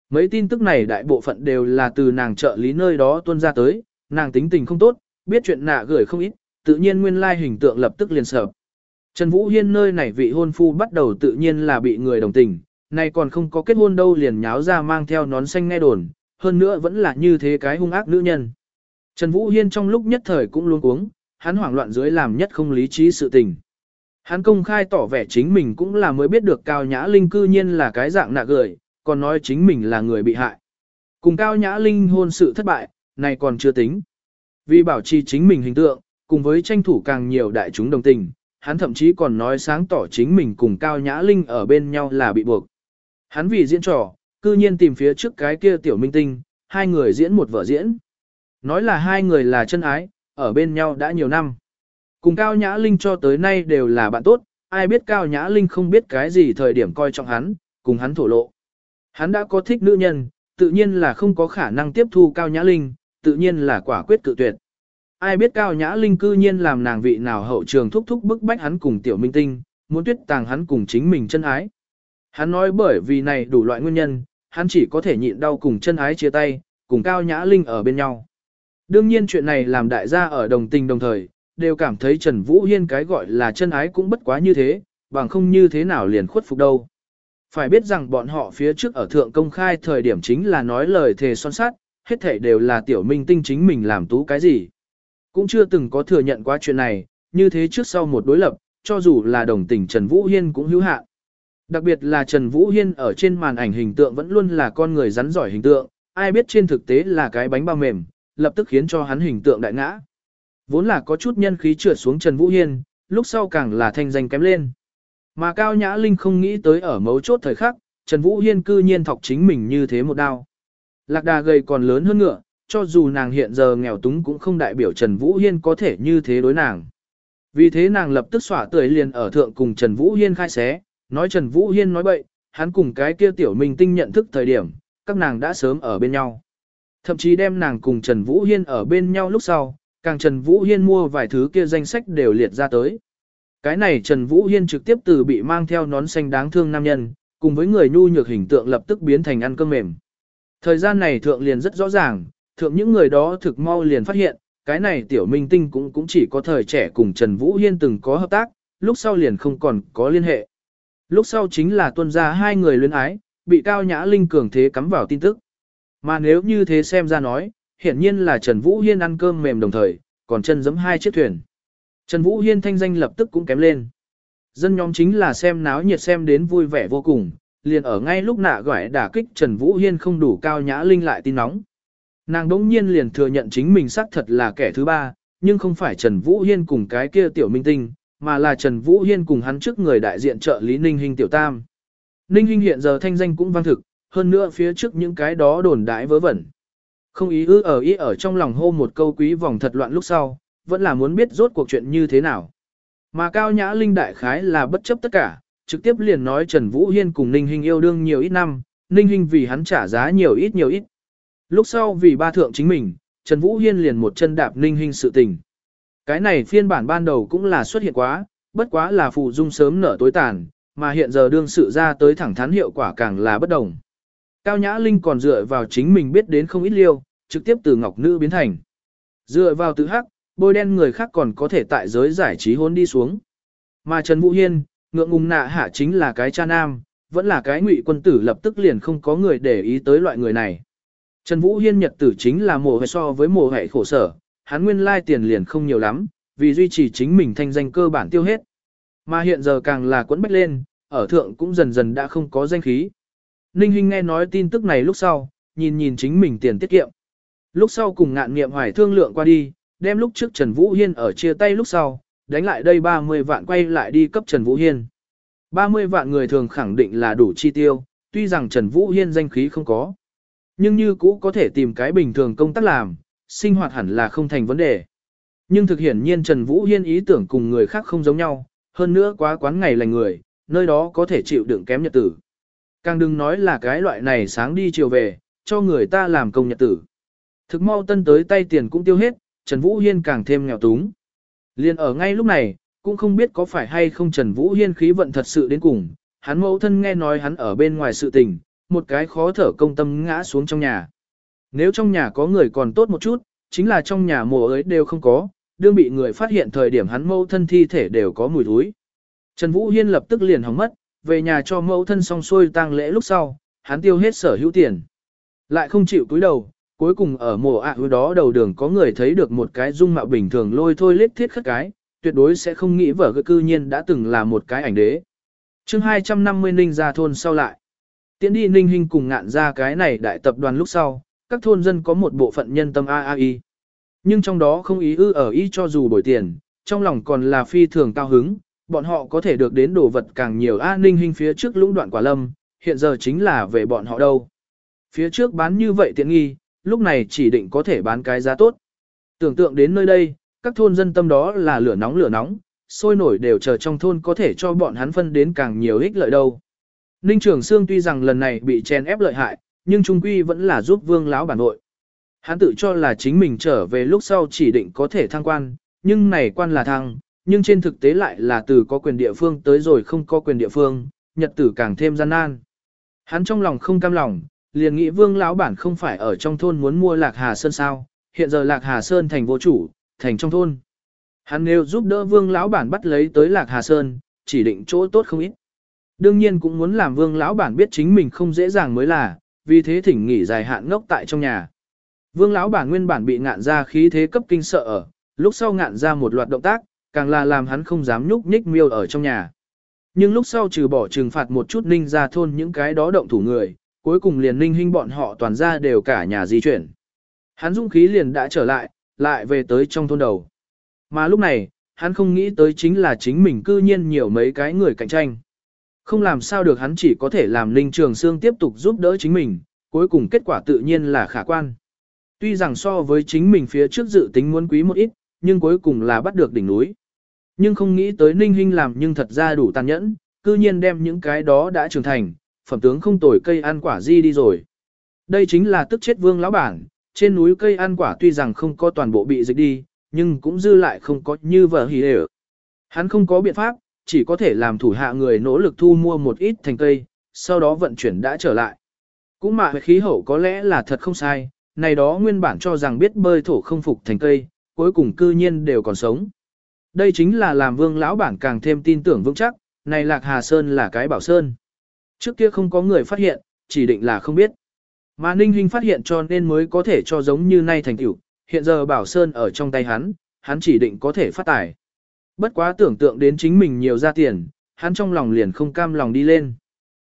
[SPEAKER 1] Mấy tin tức này đại bộ phận đều là từ nàng trợ lý nơi đó tuân ra tới, nàng tính tình không tốt, biết chuyện nạ gửi không ít, tự nhiên nguyên lai hình tượng lập tức liền sập. Trần Vũ Hiên nơi này vị hôn phu bắt đầu tự nhiên là bị người đồng tình, này còn không có kết hôn đâu liền nháo ra mang theo nón xanh nghe đồn, hơn nữa vẫn là như thế cái hung ác nữ nhân. Trần Vũ Hiên trong lúc nhất thời cũng luôn cuống, hắn hoảng loạn dưới làm nhất không lý trí sự tình. Hắn công khai tỏ vẻ chính mình cũng là mới biết được Cao Nhã Linh cư nhiên là cái dạng nạ gửi, còn nói chính mình là người bị hại. Cùng Cao Nhã Linh hôn sự thất bại, này còn chưa tính. Vì bảo trì chính mình hình tượng, cùng với tranh thủ càng nhiều đại chúng đồng tình, hắn thậm chí còn nói sáng tỏ chính mình cùng Cao Nhã Linh ở bên nhau là bị buộc. Hắn vì diễn trò, cư nhiên tìm phía trước cái kia tiểu minh tinh, hai người diễn một vở diễn. Nói là hai người là chân ái, ở bên nhau đã nhiều năm. Cùng Cao Nhã Linh cho tới nay đều là bạn tốt, ai biết Cao Nhã Linh không biết cái gì thời điểm coi trọng hắn, cùng hắn thổ lộ. Hắn đã có thích nữ nhân, tự nhiên là không có khả năng tiếp thu Cao Nhã Linh, tự nhiên là quả quyết cự tuyệt. Ai biết Cao Nhã Linh cư nhiên làm nàng vị nào hậu trường thúc thúc bức bách hắn cùng tiểu minh tinh, muốn tuyết tàng hắn cùng chính mình chân ái. Hắn nói bởi vì này đủ loại nguyên nhân, hắn chỉ có thể nhịn đau cùng chân ái chia tay, cùng Cao Nhã Linh ở bên nhau. Đương nhiên chuyện này làm đại gia ở đồng tình đồng thời, đều cảm thấy Trần Vũ Hiên cái gọi là chân ái cũng bất quá như thế, bằng không như thế nào liền khuất phục đâu. Phải biết rằng bọn họ phía trước ở thượng công khai thời điểm chính là nói lời thề son sát, hết thảy đều là tiểu minh tinh chính mình làm tú cái gì. Cũng chưa từng có thừa nhận qua chuyện này, như thế trước sau một đối lập, cho dù là đồng tình Trần Vũ Hiên cũng hữu hạn. Đặc biệt là Trần Vũ Hiên ở trên màn ảnh hình tượng vẫn luôn là con người rắn giỏi hình tượng, ai biết trên thực tế là cái bánh bao mềm, lập tức khiến cho hắn hình tượng đại ngã. Vốn là có chút nhân khí trượt xuống Trần Vũ Hiên, lúc sau càng là thanh danh kém lên. Mà Cao Nhã Linh không nghĩ tới ở mấu chốt thời khắc, Trần Vũ Hiên cư nhiên thọc chính mình như thế một đao. Lạc đà gầy còn lớn hơn ngựa, cho dù nàng hiện giờ nghèo túng cũng không đại biểu Trần Vũ Hiên có thể như thế đối nàng. Vì thế nàng lập tức xỏa tươi liền ở thượng cùng Trần Vũ Hiên khai xé, nói Trần Vũ Hiên nói bậy, hắn cùng cái kia tiểu minh tinh nhận thức thời điểm, các nàng đã sớm ở bên nhau. Thậm chí đem nàng cùng Trần Vũ Hiên ở bên nhau lúc sau, càng Trần Vũ Hiên mua vài thứ kia danh sách đều liệt ra tới. Cái này Trần Vũ Hiên trực tiếp từ bị mang theo nón xanh đáng thương nam nhân, cùng với người nhu nhược hình tượng lập tức biến thành ăn cơm mềm. Thời gian này thượng liền rất rõ ràng, thượng những người đó thực mau liền phát hiện, cái này tiểu minh tinh cũng cũng chỉ có thời trẻ cùng Trần Vũ Hiên từng có hợp tác, lúc sau liền không còn có liên hệ. Lúc sau chính là tuân ra hai người luyến ái, bị Cao Nhã Linh cường thế cắm vào tin tức. Mà nếu như thế xem ra nói, hiển nhiên là Trần Vũ Hiên ăn cơm mềm đồng thời, còn chân giẫm hai chiếc thuyền. Trần Vũ Hiên thanh danh lập tức cũng kém lên. Dân nhóm chính là xem náo nhiệt xem đến vui vẻ vô cùng, liền ở ngay lúc nạ gọi đả kích Trần Vũ Hiên không đủ cao nhã linh lại tin nóng. Nàng đỗng nhiên liền thừa nhận chính mình xác thật là kẻ thứ ba, nhưng không phải Trần Vũ Hiên cùng cái kia tiểu minh tinh, mà là Trần Vũ Hiên cùng hắn trước người đại diện trợ lý Ninh Hinh tiểu tam. Ninh Hinh hiện giờ thanh danh cũng vang thực, hơn nữa phía trước những cái đó đồn đãi vớ vẩn. Không ý ư ở ý ở trong lòng hô một câu quý vòng thật loạn lúc sau, vẫn là muốn biết rốt cuộc chuyện như thế nào. Mà Cao Nhã Linh đại khái là bất chấp tất cả, trực tiếp liền nói Trần Vũ Hiên cùng Ninh Hinh yêu đương nhiều ít năm, Ninh Hinh vì hắn trả giá nhiều ít nhiều ít. Lúc sau vì ba thượng chính mình, Trần Vũ Hiên liền một chân đạp Ninh hình sự tình. Cái này phiên bản ban đầu cũng là xuất hiện quá, bất quá là phụ dung sớm nở tối tàn, mà hiện giờ đương sự ra tới thẳng thắn hiệu quả càng là bất đồng. Cao Nhã Linh còn dựa vào chính mình biết đến không ít liêu, trực tiếp từ ngọc nữ biến thành. Dựa vào tự hắc, bôi đen người khác còn có thể tại giới giải trí hôn đi xuống. Mà Trần Vũ Hiên, ngượng ngùng nạ hạ chính là cái cha nam, vẫn là cái ngụy quân tử lập tức liền không có người để ý tới loại người này. Trần Vũ Hiên nhật tử chính là mùa hệ so với mùa hệ khổ sở, hắn nguyên lai tiền liền không nhiều lắm, vì duy trì chính mình thanh danh cơ bản tiêu hết. Mà hiện giờ càng là quấn bách lên, ở thượng cũng dần dần đã không có danh khí. Ninh Hinh nghe nói tin tức này lúc sau, nhìn nhìn chính mình tiền tiết kiệm. Lúc sau cùng ngạn nghiệm hoài thương lượng qua đi, đem lúc trước Trần Vũ Hiên ở chia tay lúc sau, đánh lại đây 30 vạn quay lại đi cấp Trần Vũ Hiên. 30 vạn người thường khẳng định là đủ chi tiêu, tuy rằng Trần Vũ Hiên danh khí không có. Nhưng như cũ có thể tìm cái bình thường công tác làm, sinh hoạt hẳn là không thành vấn đề. Nhưng thực hiện nhiên Trần Vũ Hiên ý tưởng cùng người khác không giống nhau, hơn nữa quá quán ngày lành người, nơi đó có thể chịu đựng kém nhật tử. Càng đừng nói là cái loại này sáng đi chiều về, cho người ta làm công nhật tử. Thực mau tân tới tay tiền cũng tiêu hết, Trần Vũ Hiên càng thêm nghèo túng. Liên ở ngay lúc này, cũng không biết có phải hay không Trần Vũ Hiên khí vận thật sự đến cùng, hắn mẫu thân nghe nói hắn ở bên ngoài sự tình, một cái khó thở công tâm ngã xuống trong nhà. Nếu trong nhà có người còn tốt một chút, chính là trong nhà mùa ấy đều không có, đương bị người phát hiện thời điểm hắn mẫu thân thi thể đều có mùi thối. Trần Vũ Hiên lập tức liền hóng mất, về nhà cho mẫu thân xong xuôi tang lễ lúc sau, hắn tiêu hết sở hữu tiền. Lại không chịu cúi đầu, cuối cùng ở mùa ạ à đó đầu đường có người thấy được một cái dung mạo bình thường lôi thôi lết thiết khất cái, tuyệt đối sẽ không nghĩ vở cư nhiên đã từng là một cái ảnh đế. chương 250 ninh ra thôn sau lại. Tiến đi ninh hình cùng ngạn ra cái này đại tập đoàn lúc sau, các thôn dân có một bộ phận nhân tâm AAI. Nhưng trong đó không ý ư ở ý cho dù đổi tiền, trong lòng còn là phi thường cao hứng, bọn họ có thể được đến đồ vật càng nhiều A ninh hình phía trước lũng đoạn quả lâm, hiện giờ chính là về bọn họ đâu. Phía trước bán như vậy tiện nghi, lúc này chỉ định có thể bán cái giá tốt. Tưởng tượng đến nơi đây, các thôn dân tâm đó là lửa nóng lửa nóng, sôi nổi đều chờ trong thôn có thể cho bọn hắn phân đến càng nhiều ích lợi đâu. Ninh Trường Sương tuy rằng lần này bị chen ép lợi hại, nhưng trung quy vẫn là giúp vương lão bản nội. Hắn tự cho là chính mình trở về lúc sau chỉ định có thể thăng quan, nhưng này quan là thăng, nhưng trên thực tế lại là từ có quyền địa phương tới rồi không có quyền địa phương, nhật tử càng thêm gian nan. Hắn trong lòng không cam lòng, liền nghĩ vương lão bản không phải ở trong thôn muốn mua lạc hà sơn sao, hiện giờ lạc hà sơn thành vô chủ, thành trong thôn. Hắn nếu giúp đỡ vương lão bản bắt lấy tới lạc hà sơn, chỉ định chỗ tốt không ít. Đương nhiên cũng muốn làm vương lão bản biết chính mình không dễ dàng mới là, vì thế thỉnh nghỉ dài hạn ngốc tại trong nhà. Vương lão bản nguyên bản bị ngạn ra khí thế cấp kinh sợ ở, lúc sau ngạn ra một loạt động tác, càng là làm hắn không dám nhúc nhích miêu ở trong nhà. Nhưng lúc sau trừ bỏ trừng phạt một chút ninh ra thôn những cái đó động thủ người, cuối cùng liền ninh hinh bọn họ toàn ra đều cả nhà di chuyển. Hắn dũng khí liền đã trở lại, lại về tới trong thôn đầu. Mà lúc này, hắn không nghĩ tới chính là chính mình cư nhiên nhiều mấy cái người cạnh tranh. Không làm sao được hắn chỉ có thể làm Ninh Trường Sương tiếp tục giúp đỡ chính mình, cuối cùng kết quả tự nhiên là khả quan. Tuy rằng so với chính mình phía trước dự tính muốn quý một ít, nhưng cuối cùng là bắt được đỉnh núi. Nhưng không nghĩ tới Ninh Hinh làm nhưng thật ra đủ tàn nhẫn, cư nhiên đem những cái đó đã trưởng thành, phẩm tướng không tồi cây ăn quả di đi rồi. Đây chính là tức chết vương lão bản, trên núi cây ăn quả tuy rằng không có toàn bộ bị dịch đi, nhưng cũng dư lại không có như vợ hỉ ở. Hắn không có biện pháp, chỉ có thể làm thủ hạ người nỗ lực thu mua một ít thành cây, sau đó vận chuyển đã trở lại. Cũng mà khí hậu có lẽ là thật không sai, này đó nguyên bản cho rằng biết bơi thổ không phục thành cây, cuối cùng cư nhiên đều còn sống. Đây chính là làm vương lão bản càng thêm tin tưởng vững chắc, này Lạc Hà Sơn là cái bảo sơn. Trước kia không có người phát hiện, chỉ định là không biết. Mà Ninh Hinh phát hiện cho nên mới có thể cho giống như nay thành tiểu, hiện giờ bảo sơn ở trong tay hắn, hắn chỉ định có thể phát tài. Bất quá tưởng tượng đến chính mình nhiều ra tiền, hắn trong lòng liền không cam lòng đi lên.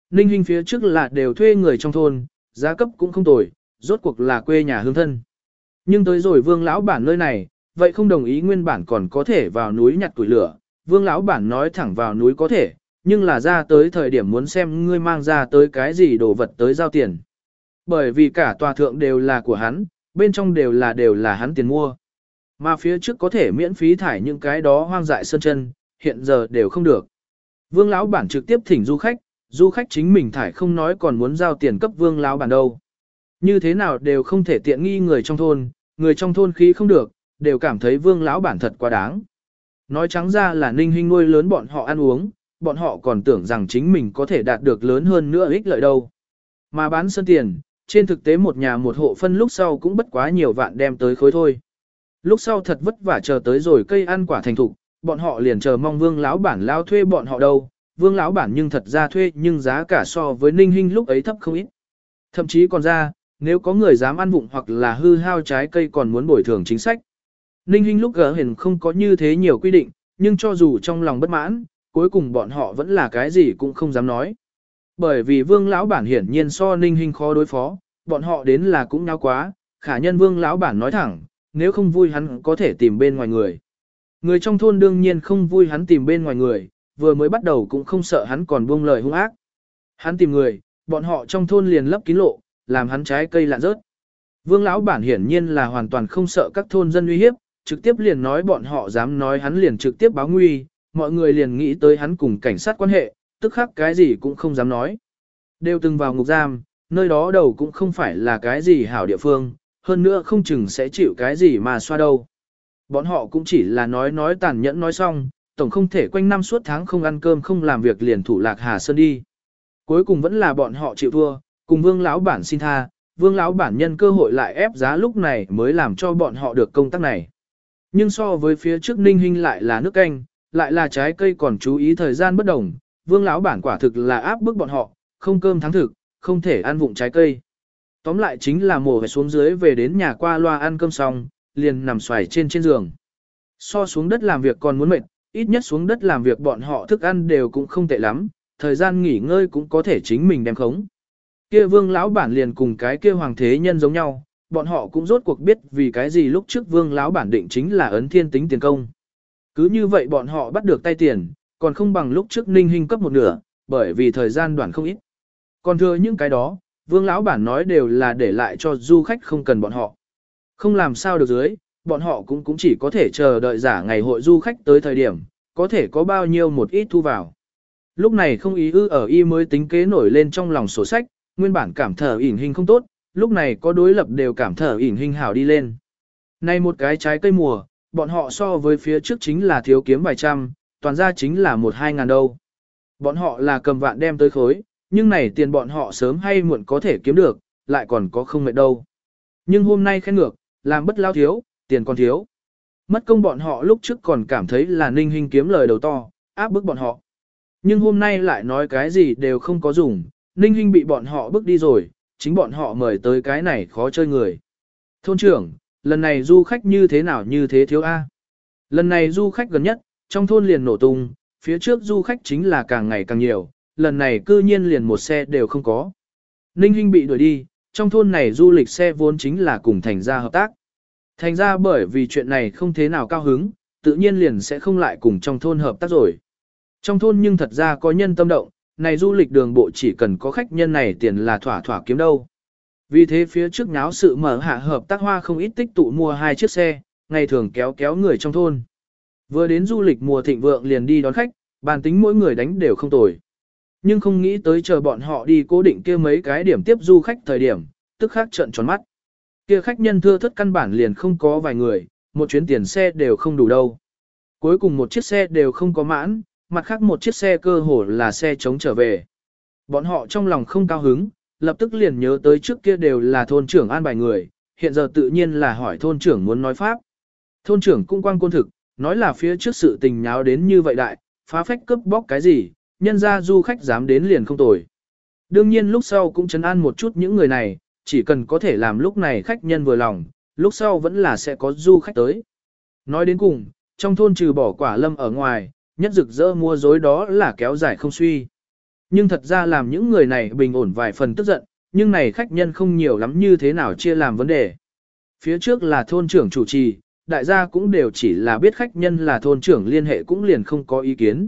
[SPEAKER 1] Ninh Hinh phía trước là đều thuê người trong thôn, giá cấp cũng không tồi, rốt cuộc là quê nhà hương thân. Nhưng tới rồi vương lão bản nơi này, vậy không đồng ý nguyên bản còn có thể vào núi nhặt tuổi lửa. Vương lão bản nói thẳng vào núi có thể, nhưng là ra tới thời điểm muốn xem ngươi mang ra tới cái gì đồ vật tới giao tiền. Bởi vì cả tòa thượng đều là của hắn, bên trong đều là đều là hắn tiền mua. Mà phía trước có thể miễn phí thải những cái đó hoang dại sơn chân, hiện giờ đều không được. Vương lão bản trực tiếp thỉnh du khách, du khách chính mình thải không nói còn muốn giao tiền cấp vương lão bản đâu. Như thế nào đều không thể tiện nghi người trong thôn, người trong thôn khí không được, đều cảm thấy vương lão bản thật quá đáng. Nói trắng ra là ninh hình nuôi lớn bọn họ ăn uống, bọn họ còn tưởng rằng chính mình có thể đạt được lớn hơn nữa ích lợi đâu. Mà bán sân tiền, trên thực tế một nhà một hộ phân lúc sau cũng bất quá nhiều vạn đem tới khối thôi. Lúc sau thật vất vả chờ tới rồi cây ăn quả thành thục, bọn họ liền chờ mong vương lão bản lao thuê bọn họ đâu. Vương lão bản nhưng thật ra thuê nhưng giá cả so với ninh hinh lúc ấy thấp không ít. Thậm chí còn ra, nếu có người dám ăn vụng hoặc là hư hao trái cây còn muốn bồi thường chính sách. Ninh Hinh lúc gỡ hình không có như thế nhiều quy định, nhưng cho dù trong lòng bất mãn, cuối cùng bọn họ vẫn là cái gì cũng không dám nói. Bởi vì vương lão bản hiển nhiên so ninh Hinh khó đối phó, bọn họ đến là cũng nao quá, khả nhân vương lão bản nói thẳng, nếu không vui hắn có thể tìm bên ngoài người. Người trong thôn đương nhiên không vui hắn tìm bên ngoài người, vừa mới bắt đầu cũng không sợ hắn còn buông lời hung ác. Hắn tìm người, bọn họ trong thôn liền lấp kín lộ, làm hắn trái cây lạn rớt. Vương lão bản hiển nhiên là hoàn toàn không sợ các thôn dân uy hiếp, trực tiếp liền nói bọn họ dám nói hắn liền trực tiếp báo nguy, mọi người liền nghĩ tới hắn cùng cảnh sát quan hệ, tức khắc cái gì cũng không dám nói. Đều từng vào ngục giam, nơi đó đầu cũng không phải là cái gì hảo địa phương, hơn nữa không chừng sẽ chịu cái gì mà xoa đâu. Bọn họ cũng chỉ là nói nói tàn nhẫn nói xong, tổng không thể quanh năm suốt tháng không ăn cơm không làm việc liền thủ lạc Hà Sơn đi. Cuối cùng vẫn là bọn họ chịu thua, cùng vương lão bản xin tha, vương lão bản nhân cơ hội lại ép giá lúc này mới làm cho bọn họ được công tác này. Nhưng so với phía trước ninh hình lại là nước canh, lại là trái cây còn chú ý thời gian bất đồng, vương lão bản quả thực là áp bức bọn họ, không cơm thắng thực, không thể ăn vụng trái cây. Tóm lại chính là mổ về xuống dưới về đến nhà qua loa ăn cơm xong, liền nằm xoài trên trên giường. So xuống đất làm việc còn muốn mệt, ít nhất xuống đất làm việc bọn họ thức ăn đều cũng không tệ lắm, thời gian nghỉ ngơi cũng có thể chính mình đem khống. Kia vương lão bản liền cùng cái kia hoàng thế nhân giống nhau, bọn họ cũng rốt cuộc biết vì cái gì lúc trước vương lão bản định chính là ấn thiên tính tiền công. Cứ như vậy bọn họ bắt được tay tiền, còn không bằng lúc trước ninh hình cấp một nửa, bởi vì thời gian đoạn không ít. Còn thừa những cái đó, vương lão bản nói đều là để lại cho du khách không cần bọn họ. Không làm sao được dưới, bọn họ cũng cũng chỉ có thể chờ đợi giả ngày hội du khách tới thời điểm, có thể có bao nhiêu một ít thu vào. Lúc này không ý ư ở y mới tính kế nổi lên trong lòng sổ sách, nguyên bản cảm thở ỉn hình không tốt, lúc này có đối lập đều cảm thở ỉn hình hảo đi lên. Này một cái trái cây mùa, bọn họ so với phía trước chính là thiếu kiếm vài trăm, toàn ra chính là một hai ngàn đâu. Bọn họ là cầm vạn đem tới khối, nhưng này tiền bọn họ sớm hay muộn có thể kiếm được, lại còn có không mệt đâu. Nhưng hôm nay khen ngược, làm bất lao thiếu, tiền còn thiếu. Mất công bọn họ lúc trước còn cảm thấy là ninh hình kiếm lời đầu to, áp bức bọn họ. Nhưng hôm nay lại nói cái gì đều không có dùng, ninh hình bị bọn họ bức đi rồi, chính bọn họ mời tới cái này khó chơi người. Thôn trưởng, lần này du khách như thế nào như thế thiếu A. Lần này du khách gần nhất, trong thôn liền nổ tung, phía trước du khách chính là càng ngày càng nhiều, lần này cư nhiên liền một xe đều không có. Ninh Hinh bị đuổi đi, trong thôn này du lịch xe vốn chính là cùng thành gia hợp tác. Thành ra bởi vì chuyện này không thế nào cao hứng, tự nhiên liền sẽ không lại cùng trong thôn hợp tác rồi. Trong thôn nhưng thật ra có nhân tâm động, này du lịch đường bộ chỉ cần có khách nhân này tiền là thỏa thỏa kiếm đâu. Vì thế phía trước nháo sự mở hạ hợp tác hoa không ít tích tụ mua hai chiếc xe, ngày thường kéo kéo người trong thôn. Vừa đến du lịch mùa thịnh vượng liền đi đón khách, bàn tính mỗi người đánh đều không tồi. Nhưng không nghĩ tới chờ bọn họ đi cố định kia mấy cái điểm tiếp du khách thời điểm, tức khác trận tròn mắt. Kia khách nhân thưa thất căn bản liền không có vài người, một chuyến tiền xe đều không đủ đâu. Cuối cùng một chiếc xe đều không có mãn, mặt khác một chiếc xe cơ hồ là xe chống trở về. Bọn họ trong lòng không cao hứng, lập tức liền nhớ tới trước kia đều là thôn trưởng an bài người, hiện giờ tự nhiên là hỏi thôn trưởng muốn nói pháp. Thôn trưởng cũng quang côn thực, nói là phía trước sự tình nháo đến như vậy đại, phá phách cướp bóc cái gì, nhân ra du khách dám đến liền không tồi. Đương nhiên lúc sau cũng chấn an một chút những người này, chỉ cần có thể làm lúc này khách nhân vừa lòng, lúc sau vẫn là sẽ có du khách tới. Nói đến cùng, trong thôn trừ bỏ quả lâm ở ngoài, nhất rực rỡ mua dối đó là kéo dài không suy. Nhưng thật ra làm những người này bình ổn vài phần tức giận, nhưng này khách nhân không nhiều lắm như thế nào chia làm vấn đề. Phía trước là thôn trưởng chủ trì, đại gia cũng đều chỉ là biết khách nhân là thôn trưởng liên hệ cũng liền không có ý kiến.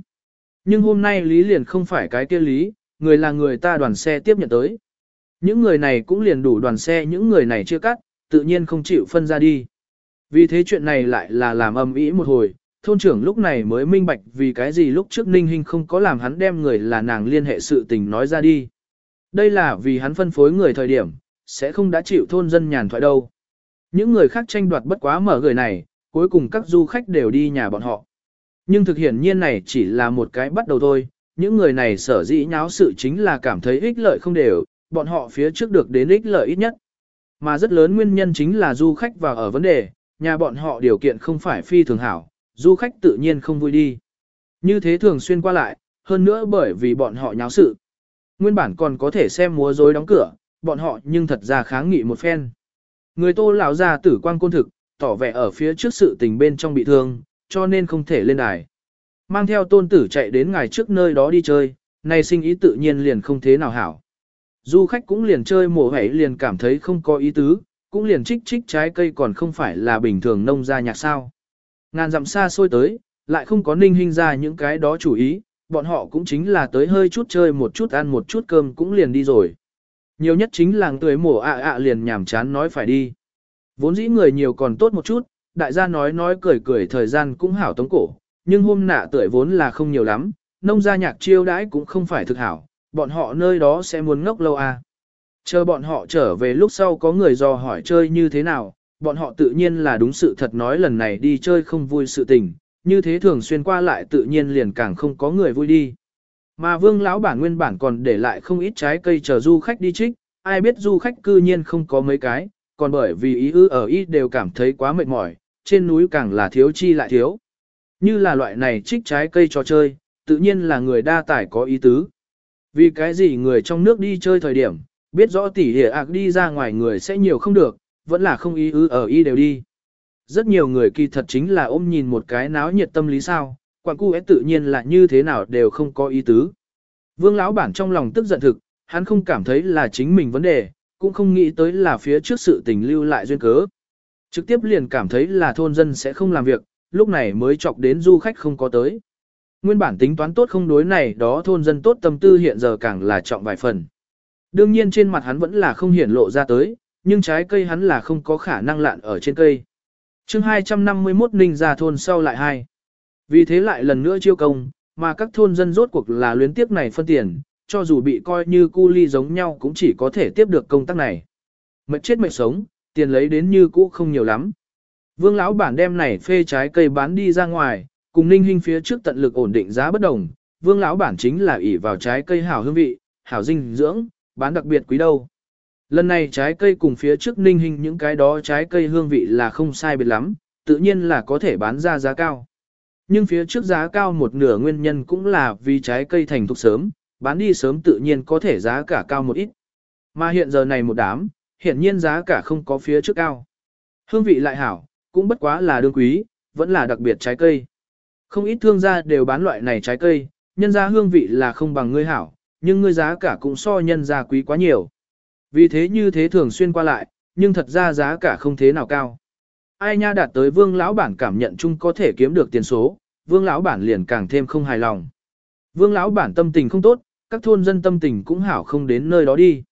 [SPEAKER 1] Nhưng hôm nay lý liền không phải cái kia lý, người là người ta đoàn xe tiếp nhận tới. Những người này cũng liền đủ đoàn xe những người này chưa cắt, tự nhiên không chịu phân ra đi. Vì thế chuyện này lại là làm âm ý một hồi, thôn trưởng lúc này mới minh bạch vì cái gì lúc trước Ninh Hinh không có làm hắn đem người là nàng liên hệ sự tình nói ra đi. Đây là vì hắn phân phối người thời điểm, sẽ không đã chịu thôn dân nhàn thoại đâu. Những người khác tranh đoạt bất quá mở người này, cuối cùng các du khách đều đi nhà bọn họ. Nhưng thực hiện nhiên này chỉ là một cái bắt đầu thôi, những người này sở dĩ nháo sự chính là cảm thấy ích lợi không đều, bọn họ phía trước được đến ích lợi ít nhất. Mà rất lớn nguyên nhân chính là du khách vào ở vấn đề, nhà bọn họ điều kiện không phải phi thường hảo, du khách tự nhiên không vui đi. Như thế thường xuyên qua lại, hơn nữa bởi vì bọn họ nháo sự. Nguyên bản còn có thể xem múa rối đóng cửa, bọn họ nhưng thật ra kháng nghị một phen. Người tô lão ra tử quan côn thực, tỏ vẻ ở phía trước sự tình bên trong bị thương, cho nên không thể lên đài. Mang theo tôn tử chạy đến ngài trước nơi đó đi chơi, nay sinh ý tự nhiên liền không thế nào hảo. Du khách cũng liền chơi mùa hẻ liền cảm thấy không có ý tứ, cũng liền trích trích trái cây còn không phải là bình thường nông gia nhạc sao. Ngàn dặm xa xôi tới, lại không có ninh hình ra những cái đó chủ ý, bọn họ cũng chính là tới hơi chút chơi một chút ăn một chút cơm cũng liền đi rồi. Nhiều nhất chính là tưới mổ ạ ạ liền nhảm chán nói phải đi. Vốn dĩ người nhiều còn tốt một chút, đại gia nói nói cười cười thời gian cũng hảo tống cổ, nhưng hôm nạ tuổi vốn là không nhiều lắm, nông gia nhạc chiêu đãi cũng không phải thực hảo, bọn họ nơi đó sẽ muốn ngốc lâu à. Chờ bọn họ trở về lúc sau có người dò hỏi chơi như thế nào, bọn họ tự nhiên là đúng sự thật nói lần này đi chơi không vui sự tình, như thế thường xuyên qua lại tự nhiên liền càng không có người vui đi. Mà vương lão bản nguyên bản còn để lại không ít trái cây chờ du khách đi trích, ai biết du khách cư nhiên không có mấy cái, còn bởi vì ý ư ở ý đều cảm thấy quá mệt mỏi, trên núi càng là thiếu chi lại thiếu. Như là loại này trích trái cây cho chơi, tự nhiên là người đa tài có ý tứ. Vì cái gì người trong nước đi chơi thời điểm, biết rõ tỉ hệ ạc đi ra ngoài người sẽ nhiều không được, vẫn là không ý ư ở y đều đi. Rất nhiều người kỳ thật chính là ôm nhìn một cái náo nhiệt tâm lý sao, quảng cu tự nhiên là như thế nào đều không có ý tứ. Vương lão bản trong lòng tức giận thực, hắn không cảm thấy là chính mình vấn đề, cũng không nghĩ tới là phía trước sự tình lưu lại duyên cớ. Trực tiếp liền cảm thấy là thôn dân sẽ không làm việc, lúc này mới chọc đến du khách không có tới. Nguyên bản tính toán tốt không đối này đó thôn dân tốt tâm tư hiện giờ càng là trọng vài phần. Đương nhiên trên mặt hắn vẫn là không hiển lộ ra tới, nhưng trái cây hắn là không có khả năng lạn ở trên cây. chương 251 ninh ra thôn sau lại hai. Vì thế lại lần nữa chiêu công, mà các thôn dân rốt cuộc là luyến tiếp này phân tiền, cho dù bị coi như cu ly giống nhau cũng chỉ có thể tiếp được công tác này. Mệt chết mệt sống, tiền lấy đến như cũ không nhiều lắm. Vương lão bản đem này phê trái cây bán đi ra ngoài, cùng Ninh Hinh phía trước tận lực ổn định giá bất đồng, Vương lão bản chính là ỷ vào trái cây hảo hương vị, hảo dinh dưỡng, bán đặc biệt quý đâu. Lần này trái cây cùng phía trước Ninh Hinh những cái đó trái cây hương vị là không sai biệt lắm, tự nhiên là có thể bán ra giá cao. Nhưng phía trước giá cao một nửa nguyên nhân cũng là vì trái cây thành thục sớm, bán đi sớm tự nhiên có thể giá cả cao một ít. Mà hiện giờ này một đám, hiện nhiên giá cả không có phía trước cao. Hương vị lại hảo, cũng bất quá là đương quý, vẫn là đặc biệt trái cây. Không ít thương gia đều bán loại này trái cây, nhân gia hương vị là không bằng ngươi hảo, nhưng ngươi giá cả cũng so nhân gia quý quá nhiều. Vì thế như thế thường xuyên qua lại, nhưng thật ra giá cả không thế nào cao. Ai nha đạt tới vương lão bản cảm nhận chung có thể kiếm được tiền số, vương lão bản liền càng thêm không hài lòng. Vương lão bản tâm tình không tốt, các thôn dân tâm tình cũng hảo không đến nơi đó đi.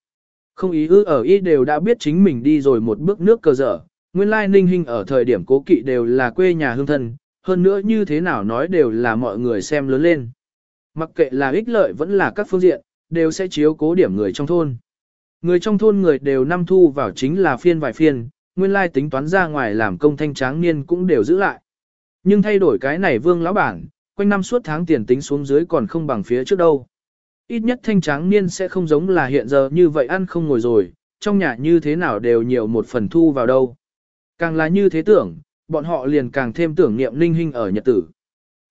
[SPEAKER 1] Không ý ư ở ý đều đã biết chính mình đi rồi một bước nước cơ dở, nguyên lai ninh hình ở thời điểm cố kỵ đều là quê nhà hương thân, hơn nữa như thế nào nói đều là mọi người xem lớn lên. Mặc kệ là ích lợi vẫn là các phương diện, đều sẽ chiếu cố điểm người trong thôn. Người trong thôn người đều năm thu vào chính là phiên vài phiên, nguyên lai tính toán ra ngoài làm công thanh tráng niên cũng đều giữ lại. Nhưng thay đổi cái này vương lão bản, quanh năm suốt tháng tiền tính xuống dưới còn không bằng phía trước đâu. Ít nhất thanh tráng niên sẽ không giống là hiện giờ như vậy ăn không ngồi rồi, trong nhà như thế nào đều nhiều một phần thu vào đâu. Càng là như thế tưởng, bọn họ liền càng thêm tưởng niệm ninh hình ở nhật tử.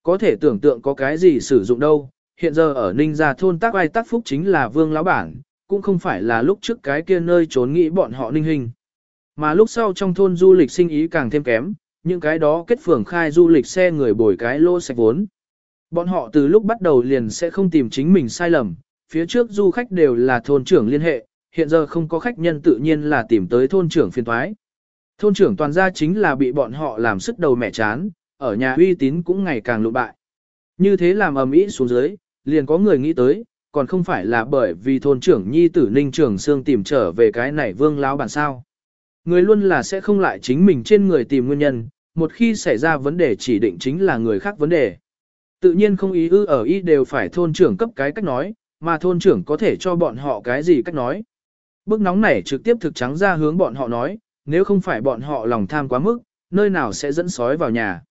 [SPEAKER 1] Có thể tưởng tượng có cái gì sử dụng đâu, hiện giờ ở ninh gia thôn tác ai tác phúc chính là vương lão bản, cũng không phải là lúc trước cái kia nơi trốn nghĩ bọn họ ninh hình. Mà lúc sau trong thôn du lịch sinh ý càng thêm kém, những cái đó kết phường khai du lịch xe người bồi cái lô sạch vốn. Bọn họ từ lúc bắt đầu liền sẽ không tìm chính mình sai lầm, phía trước du khách đều là thôn trưởng liên hệ, hiện giờ không có khách nhân tự nhiên là tìm tới thôn trưởng phiên thoái. Thôn trưởng toàn gia chính là bị bọn họ làm sức đầu mẹ chán, ở nhà uy tín cũng ngày càng lụ bại. Như thế làm ầm ĩ xuống dưới, liền có người nghĩ tới, còn không phải là bởi vì thôn trưởng nhi tử ninh trưởng xương tìm trở về cái này vương lão bản sao. Người luôn là sẽ không lại chính mình trên người tìm nguyên nhân, một khi xảy ra vấn đề chỉ định chính là người khác vấn đề. Tự nhiên không ý ư ở ý đều phải thôn trưởng cấp cái cách nói, mà thôn trưởng có thể cho bọn họ cái gì cách nói. Bức nóng này trực tiếp thực trắng ra hướng bọn họ nói, nếu không phải bọn họ lòng tham quá mức, nơi nào sẽ dẫn sói vào nhà.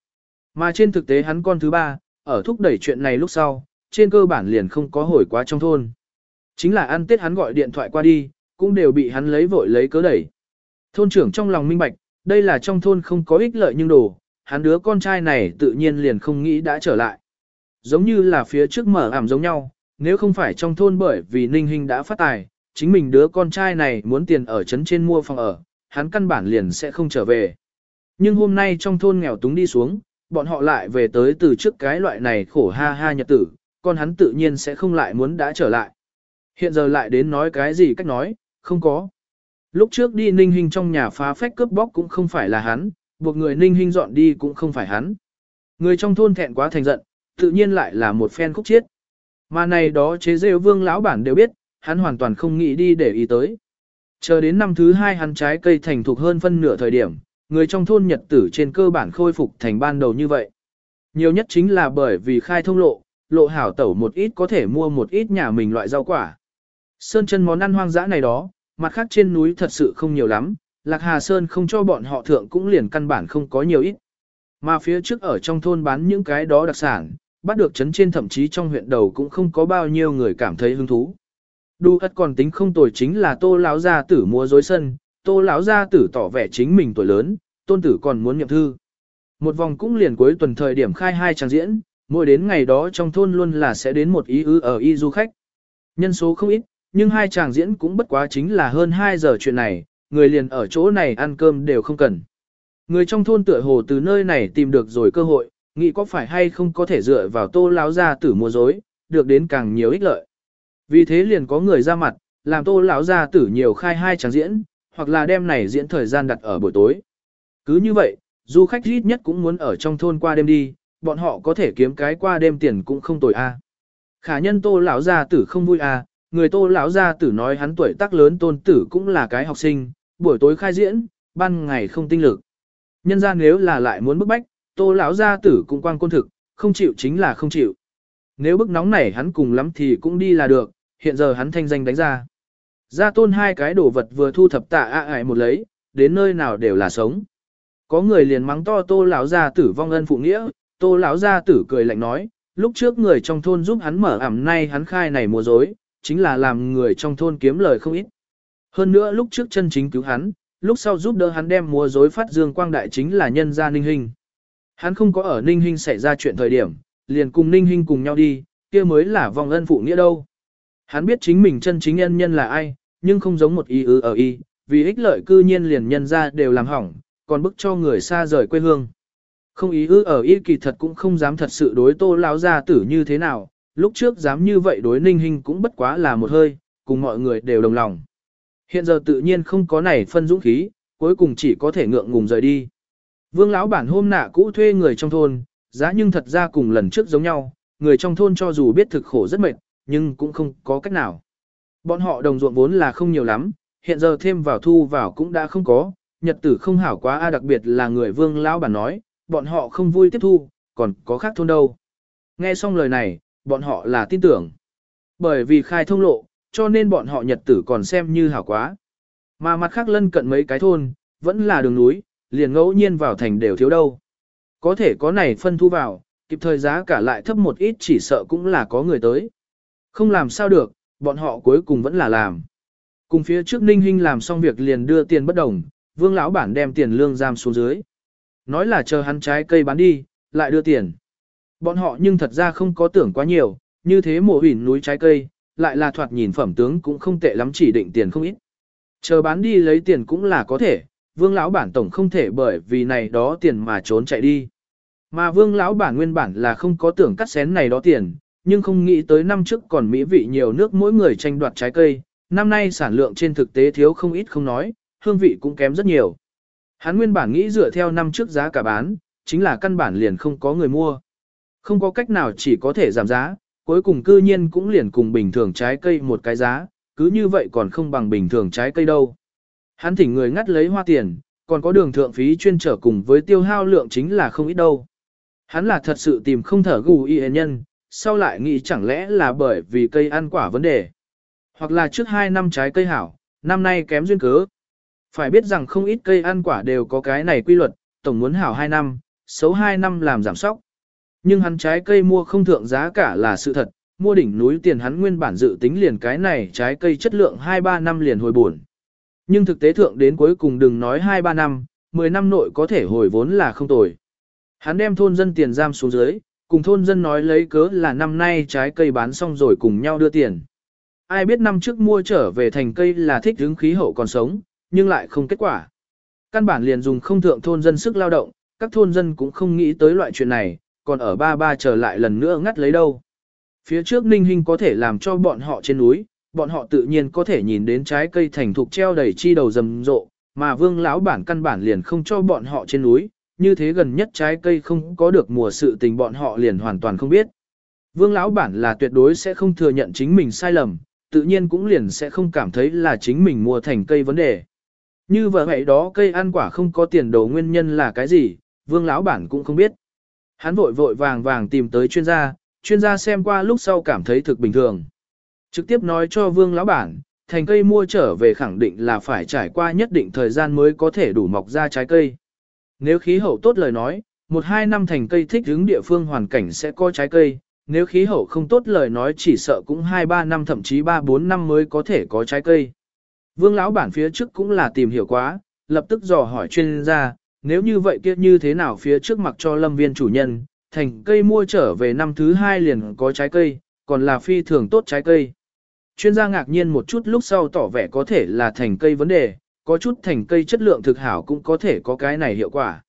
[SPEAKER 1] Mà trên thực tế hắn con thứ ba, ở thúc đẩy chuyện này lúc sau, trên cơ bản liền không có hồi quá trong thôn. Chính là ăn tết hắn gọi điện thoại qua đi, cũng đều bị hắn lấy vội lấy cớ đẩy. Thôn trưởng trong lòng minh bạch, đây là trong thôn không có ích lợi nhưng đồ, hắn đứa con trai này tự nhiên liền không nghĩ đã trở lại. Giống như là phía trước mở ảm giống nhau, nếu không phải trong thôn bởi vì ninh Hinh đã phát tài, chính mình đứa con trai này muốn tiền ở trấn trên mua phòng ở, hắn căn bản liền sẽ không trở về. Nhưng hôm nay trong thôn nghèo túng đi xuống, bọn họ lại về tới từ trước cái loại này khổ ha ha nhật tử, con hắn tự nhiên sẽ không lại muốn đã trở lại. Hiện giờ lại đến nói cái gì cách nói, không có. Lúc trước đi ninh hình trong nhà phá phách cướp bóc cũng không phải là hắn, buộc người ninh hình dọn đi cũng không phải hắn. Người trong thôn thẹn quá thành giận, tự nhiên lại là một phen khúc chiết. Mà này đó chế rêu vương lão bản đều biết, hắn hoàn toàn không nghĩ đi để ý tới. Chờ đến năm thứ hai hắn trái cây thành thục hơn phân nửa thời điểm, người trong thôn nhật tử trên cơ bản khôi phục thành ban đầu như vậy. Nhiều nhất chính là bởi vì khai thông lộ, lộ hảo tẩu một ít có thể mua một ít nhà mình loại rau quả. Sơn chân món ăn hoang dã này đó, mặt khác trên núi thật sự không nhiều lắm, Lạc Hà Sơn không cho bọn họ thượng cũng liền căn bản không có nhiều ít. Mà phía trước ở trong thôn bán những cái đó đặc sản, bắt được chấn trên thậm chí trong huyện đầu cũng không có bao nhiêu người cảm thấy hứng thú. Đu ất còn tính không tồi chính là tô lão gia tử mua dối sân, tô lão gia tử tỏ vẻ chính mình tuổi lớn, tôn tử còn muốn nhậm thư. Một vòng cũng liền cuối tuần thời điểm khai hai trang diễn, Mỗi đến ngày đó trong thôn luôn là sẽ đến một ý ư ở y du khách. Nhân số không ít, nhưng hai chàng diễn cũng bất quá chính là hơn 2 giờ chuyện này, người liền ở chỗ này ăn cơm đều không cần. Người trong thôn tựa hồ từ nơi này tìm được rồi cơ hội, nghĩ có phải hay không có thể dựa vào tô lão gia tử mua dối, được đến càng nhiều ích lợi. Vì thế liền có người ra mặt, làm tô lão gia tử nhiều khai hai tràng diễn, hoặc là đêm này diễn thời gian đặt ở buổi tối. Cứ như vậy, du khách ít nhất cũng muốn ở trong thôn qua đêm đi, bọn họ có thể kiếm cái qua đêm tiền cũng không tồi a. Khả nhân tô lão gia tử không vui a, người tô lão gia tử nói hắn tuổi tác lớn tôn tử cũng là cái học sinh, buổi tối khai diễn, ban ngày không tinh lực. Nhân ra nếu là lại muốn bức bách, tô lão gia tử cũng quan côn thực, không chịu chính là không chịu. Nếu bức nóng này hắn cùng lắm thì cũng đi là được, hiện giờ hắn thanh danh đánh ra. Gia tôn hai cái đồ vật vừa thu thập tạ ạ ải một lấy, đến nơi nào đều là sống. Có người liền mắng to tô lão gia tử vong ân phụ nghĩa, tô lão gia tử cười lạnh nói, lúc trước người trong thôn giúp hắn mở ẩm nay hắn khai này mua dối, chính là làm người trong thôn kiếm lời không ít. Hơn nữa lúc trước chân chính cứu hắn, lúc sau giúp đỡ hắn đem mua dối phát dương quang đại chính là nhân gia ninh hình. Hắn không có ở ninh hình xảy ra chuyện thời điểm, liền cùng ninh hình cùng nhau đi, kia mới là vong ân phụ nghĩa đâu. Hắn biết chính mình chân chính nhân nhân là ai, nhưng không giống một ý ư ở y, vì ích lợi cư nhiên liền nhân ra đều làm hỏng, còn bức cho người xa rời quê hương. Không ý ư ở y kỳ thật cũng không dám thật sự đối tô lão gia tử như thế nào, lúc trước dám như vậy đối ninh hình cũng bất quá là một hơi, cùng mọi người đều đồng lòng. Hiện giờ tự nhiên không có này phân dũng khí, cuối cùng chỉ có thể ngượng ngùng rời đi. Vương lão bản hôm nạ cũ thuê người trong thôn, giá nhưng thật ra cùng lần trước giống nhau, người trong thôn cho dù biết thực khổ rất mệt, nhưng cũng không có cách nào. Bọn họ đồng ruộng vốn là không nhiều lắm, hiện giờ thêm vào thu vào cũng đã không có, nhật tử không hảo quá a đặc biệt là người vương lão bản nói, bọn họ không vui tiếp thu, còn có khác thôn đâu. Nghe xong lời này, bọn họ là tin tưởng. Bởi vì khai thông lộ, cho nên bọn họ nhật tử còn xem như hảo quá. Mà mặt khác lân cận mấy cái thôn, vẫn là đường núi, liền ngẫu nhiên vào thành đều thiếu đâu. Có thể có này phân thu vào, kịp thời giá cả lại thấp một ít chỉ sợ cũng là có người tới. Không làm sao được, bọn họ cuối cùng vẫn là làm. Cùng phía trước Ninh Hinh làm xong việc liền đưa tiền bất đồng, vương lão bản đem tiền lương giam xuống dưới. Nói là chờ hắn trái cây bán đi, lại đưa tiền. Bọn họ nhưng thật ra không có tưởng quá nhiều, như thế mùa hủy núi trái cây, lại là thoạt nhìn phẩm tướng cũng không tệ lắm chỉ định tiền không ít. Chờ bán đi lấy tiền cũng là có thể, vương lão bản tổng không thể bởi vì này đó tiền mà trốn chạy đi. Mà vương lão bản nguyên bản là không có tưởng cắt xén này đó tiền, nhưng không nghĩ tới năm trước còn mỹ vị nhiều nước mỗi người tranh đoạt trái cây, năm nay sản lượng trên thực tế thiếu không ít không nói, hương vị cũng kém rất nhiều. Hắn nguyên bản nghĩ dựa theo năm trước giá cả bán, chính là căn bản liền không có người mua. Không có cách nào chỉ có thể giảm giá, cuối cùng cư nhiên cũng liền cùng bình thường trái cây một cái giá, cứ như vậy còn không bằng bình thường trái cây đâu. Hắn thỉnh người ngắt lấy hoa tiền, còn có đường thượng phí chuyên trở cùng với tiêu hao lượng chính là không ít đâu. Hắn là thật sự tìm không thở gù y nhân, sau lại nghĩ chẳng lẽ là bởi vì cây ăn quả vấn đề. Hoặc là trước 2 năm trái cây hảo, năm nay kém duyên cớ. Phải biết rằng không ít cây ăn quả đều có cái này quy luật, tổng muốn hảo 2 năm, xấu 2 năm làm giảm sóc. Nhưng hắn trái cây mua không thượng giá cả là sự thật, mua đỉnh núi tiền hắn nguyên bản dự tính liền cái này trái cây chất lượng 2-3 năm liền hồi buồn. Nhưng thực tế thượng đến cuối cùng đừng nói 2-3 năm, 10 năm nội có thể hồi vốn là không tồi. Hắn đem thôn dân tiền giam xuống dưới, cùng thôn dân nói lấy cớ là năm nay trái cây bán xong rồi cùng nhau đưa tiền. Ai biết năm trước mua trở về thành cây là thích hứng khí hậu còn sống, nhưng lại không kết quả. Căn bản liền dùng không thượng thôn dân sức lao động, các thôn dân cũng không nghĩ tới loại chuyện này, còn ở ba ba trở lại lần nữa ngắt lấy đâu. Phía trước ninh hình có thể làm cho bọn họ trên núi, bọn họ tự nhiên có thể nhìn đến trái cây thành thục treo đầy chi đầu rầm rộ, mà vương lão bản căn bản liền không cho bọn họ trên núi, như thế gần nhất trái cây không có được mùa sự tình bọn họ liền hoàn toàn không biết. Vương lão bản là tuyệt đối sẽ không thừa nhận chính mình sai lầm, tự nhiên cũng liền sẽ không cảm thấy là chính mình mua thành cây vấn đề. Như vậy đó cây ăn quả không có tiền đồ nguyên nhân là cái gì, vương lão bản cũng không biết. Hắn vội vội vàng vàng tìm tới chuyên gia, chuyên gia xem qua lúc sau cảm thấy thực bình thường. Trực tiếp nói cho vương lão bản, thành cây mua trở về khẳng định là phải trải qua nhất định thời gian mới có thể đủ mọc ra trái cây. Nếu khí hậu tốt lời nói, một hai năm thành cây thích ứng địa phương hoàn cảnh sẽ có trái cây, nếu khí hậu không tốt lời nói chỉ sợ cũng 2-3 năm thậm chí 3-4 năm mới có thể có trái cây. Vương lão bản phía trước cũng là tìm hiểu quá, lập tức dò hỏi chuyên gia, nếu như vậy kia như thế nào phía trước mặc cho lâm viên chủ nhân, thành cây mua trở về năm thứ hai liền có trái cây, còn là phi thường tốt trái cây. Chuyên gia ngạc nhiên một chút lúc sau tỏ vẻ có thể là thành cây vấn đề, có chút thành cây chất lượng thực hảo cũng có thể có cái này hiệu quả.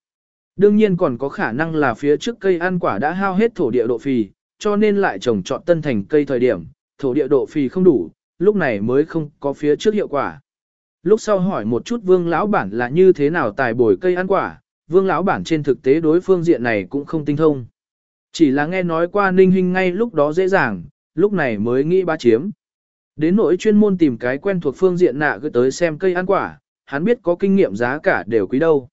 [SPEAKER 1] Đương nhiên còn có khả năng là phía trước cây ăn quả đã hao hết thổ địa độ phì, cho nên lại trồng trọt tân thành cây thời điểm, thổ địa độ phì không đủ, lúc này mới không có phía trước hiệu quả. Lúc sau hỏi một chút vương lão bản là như thế nào tài bồi cây ăn quả, vương lão bản trên thực tế đối phương diện này cũng không tinh thông. Chỉ là nghe nói qua ninh hình ngay lúc đó dễ dàng, lúc này mới nghĩ ba chiếm. Đến nỗi chuyên môn tìm cái quen thuộc phương diện nạ gửi tới xem cây ăn quả, hắn biết có kinh nghiệm giá cả đều quý đâu.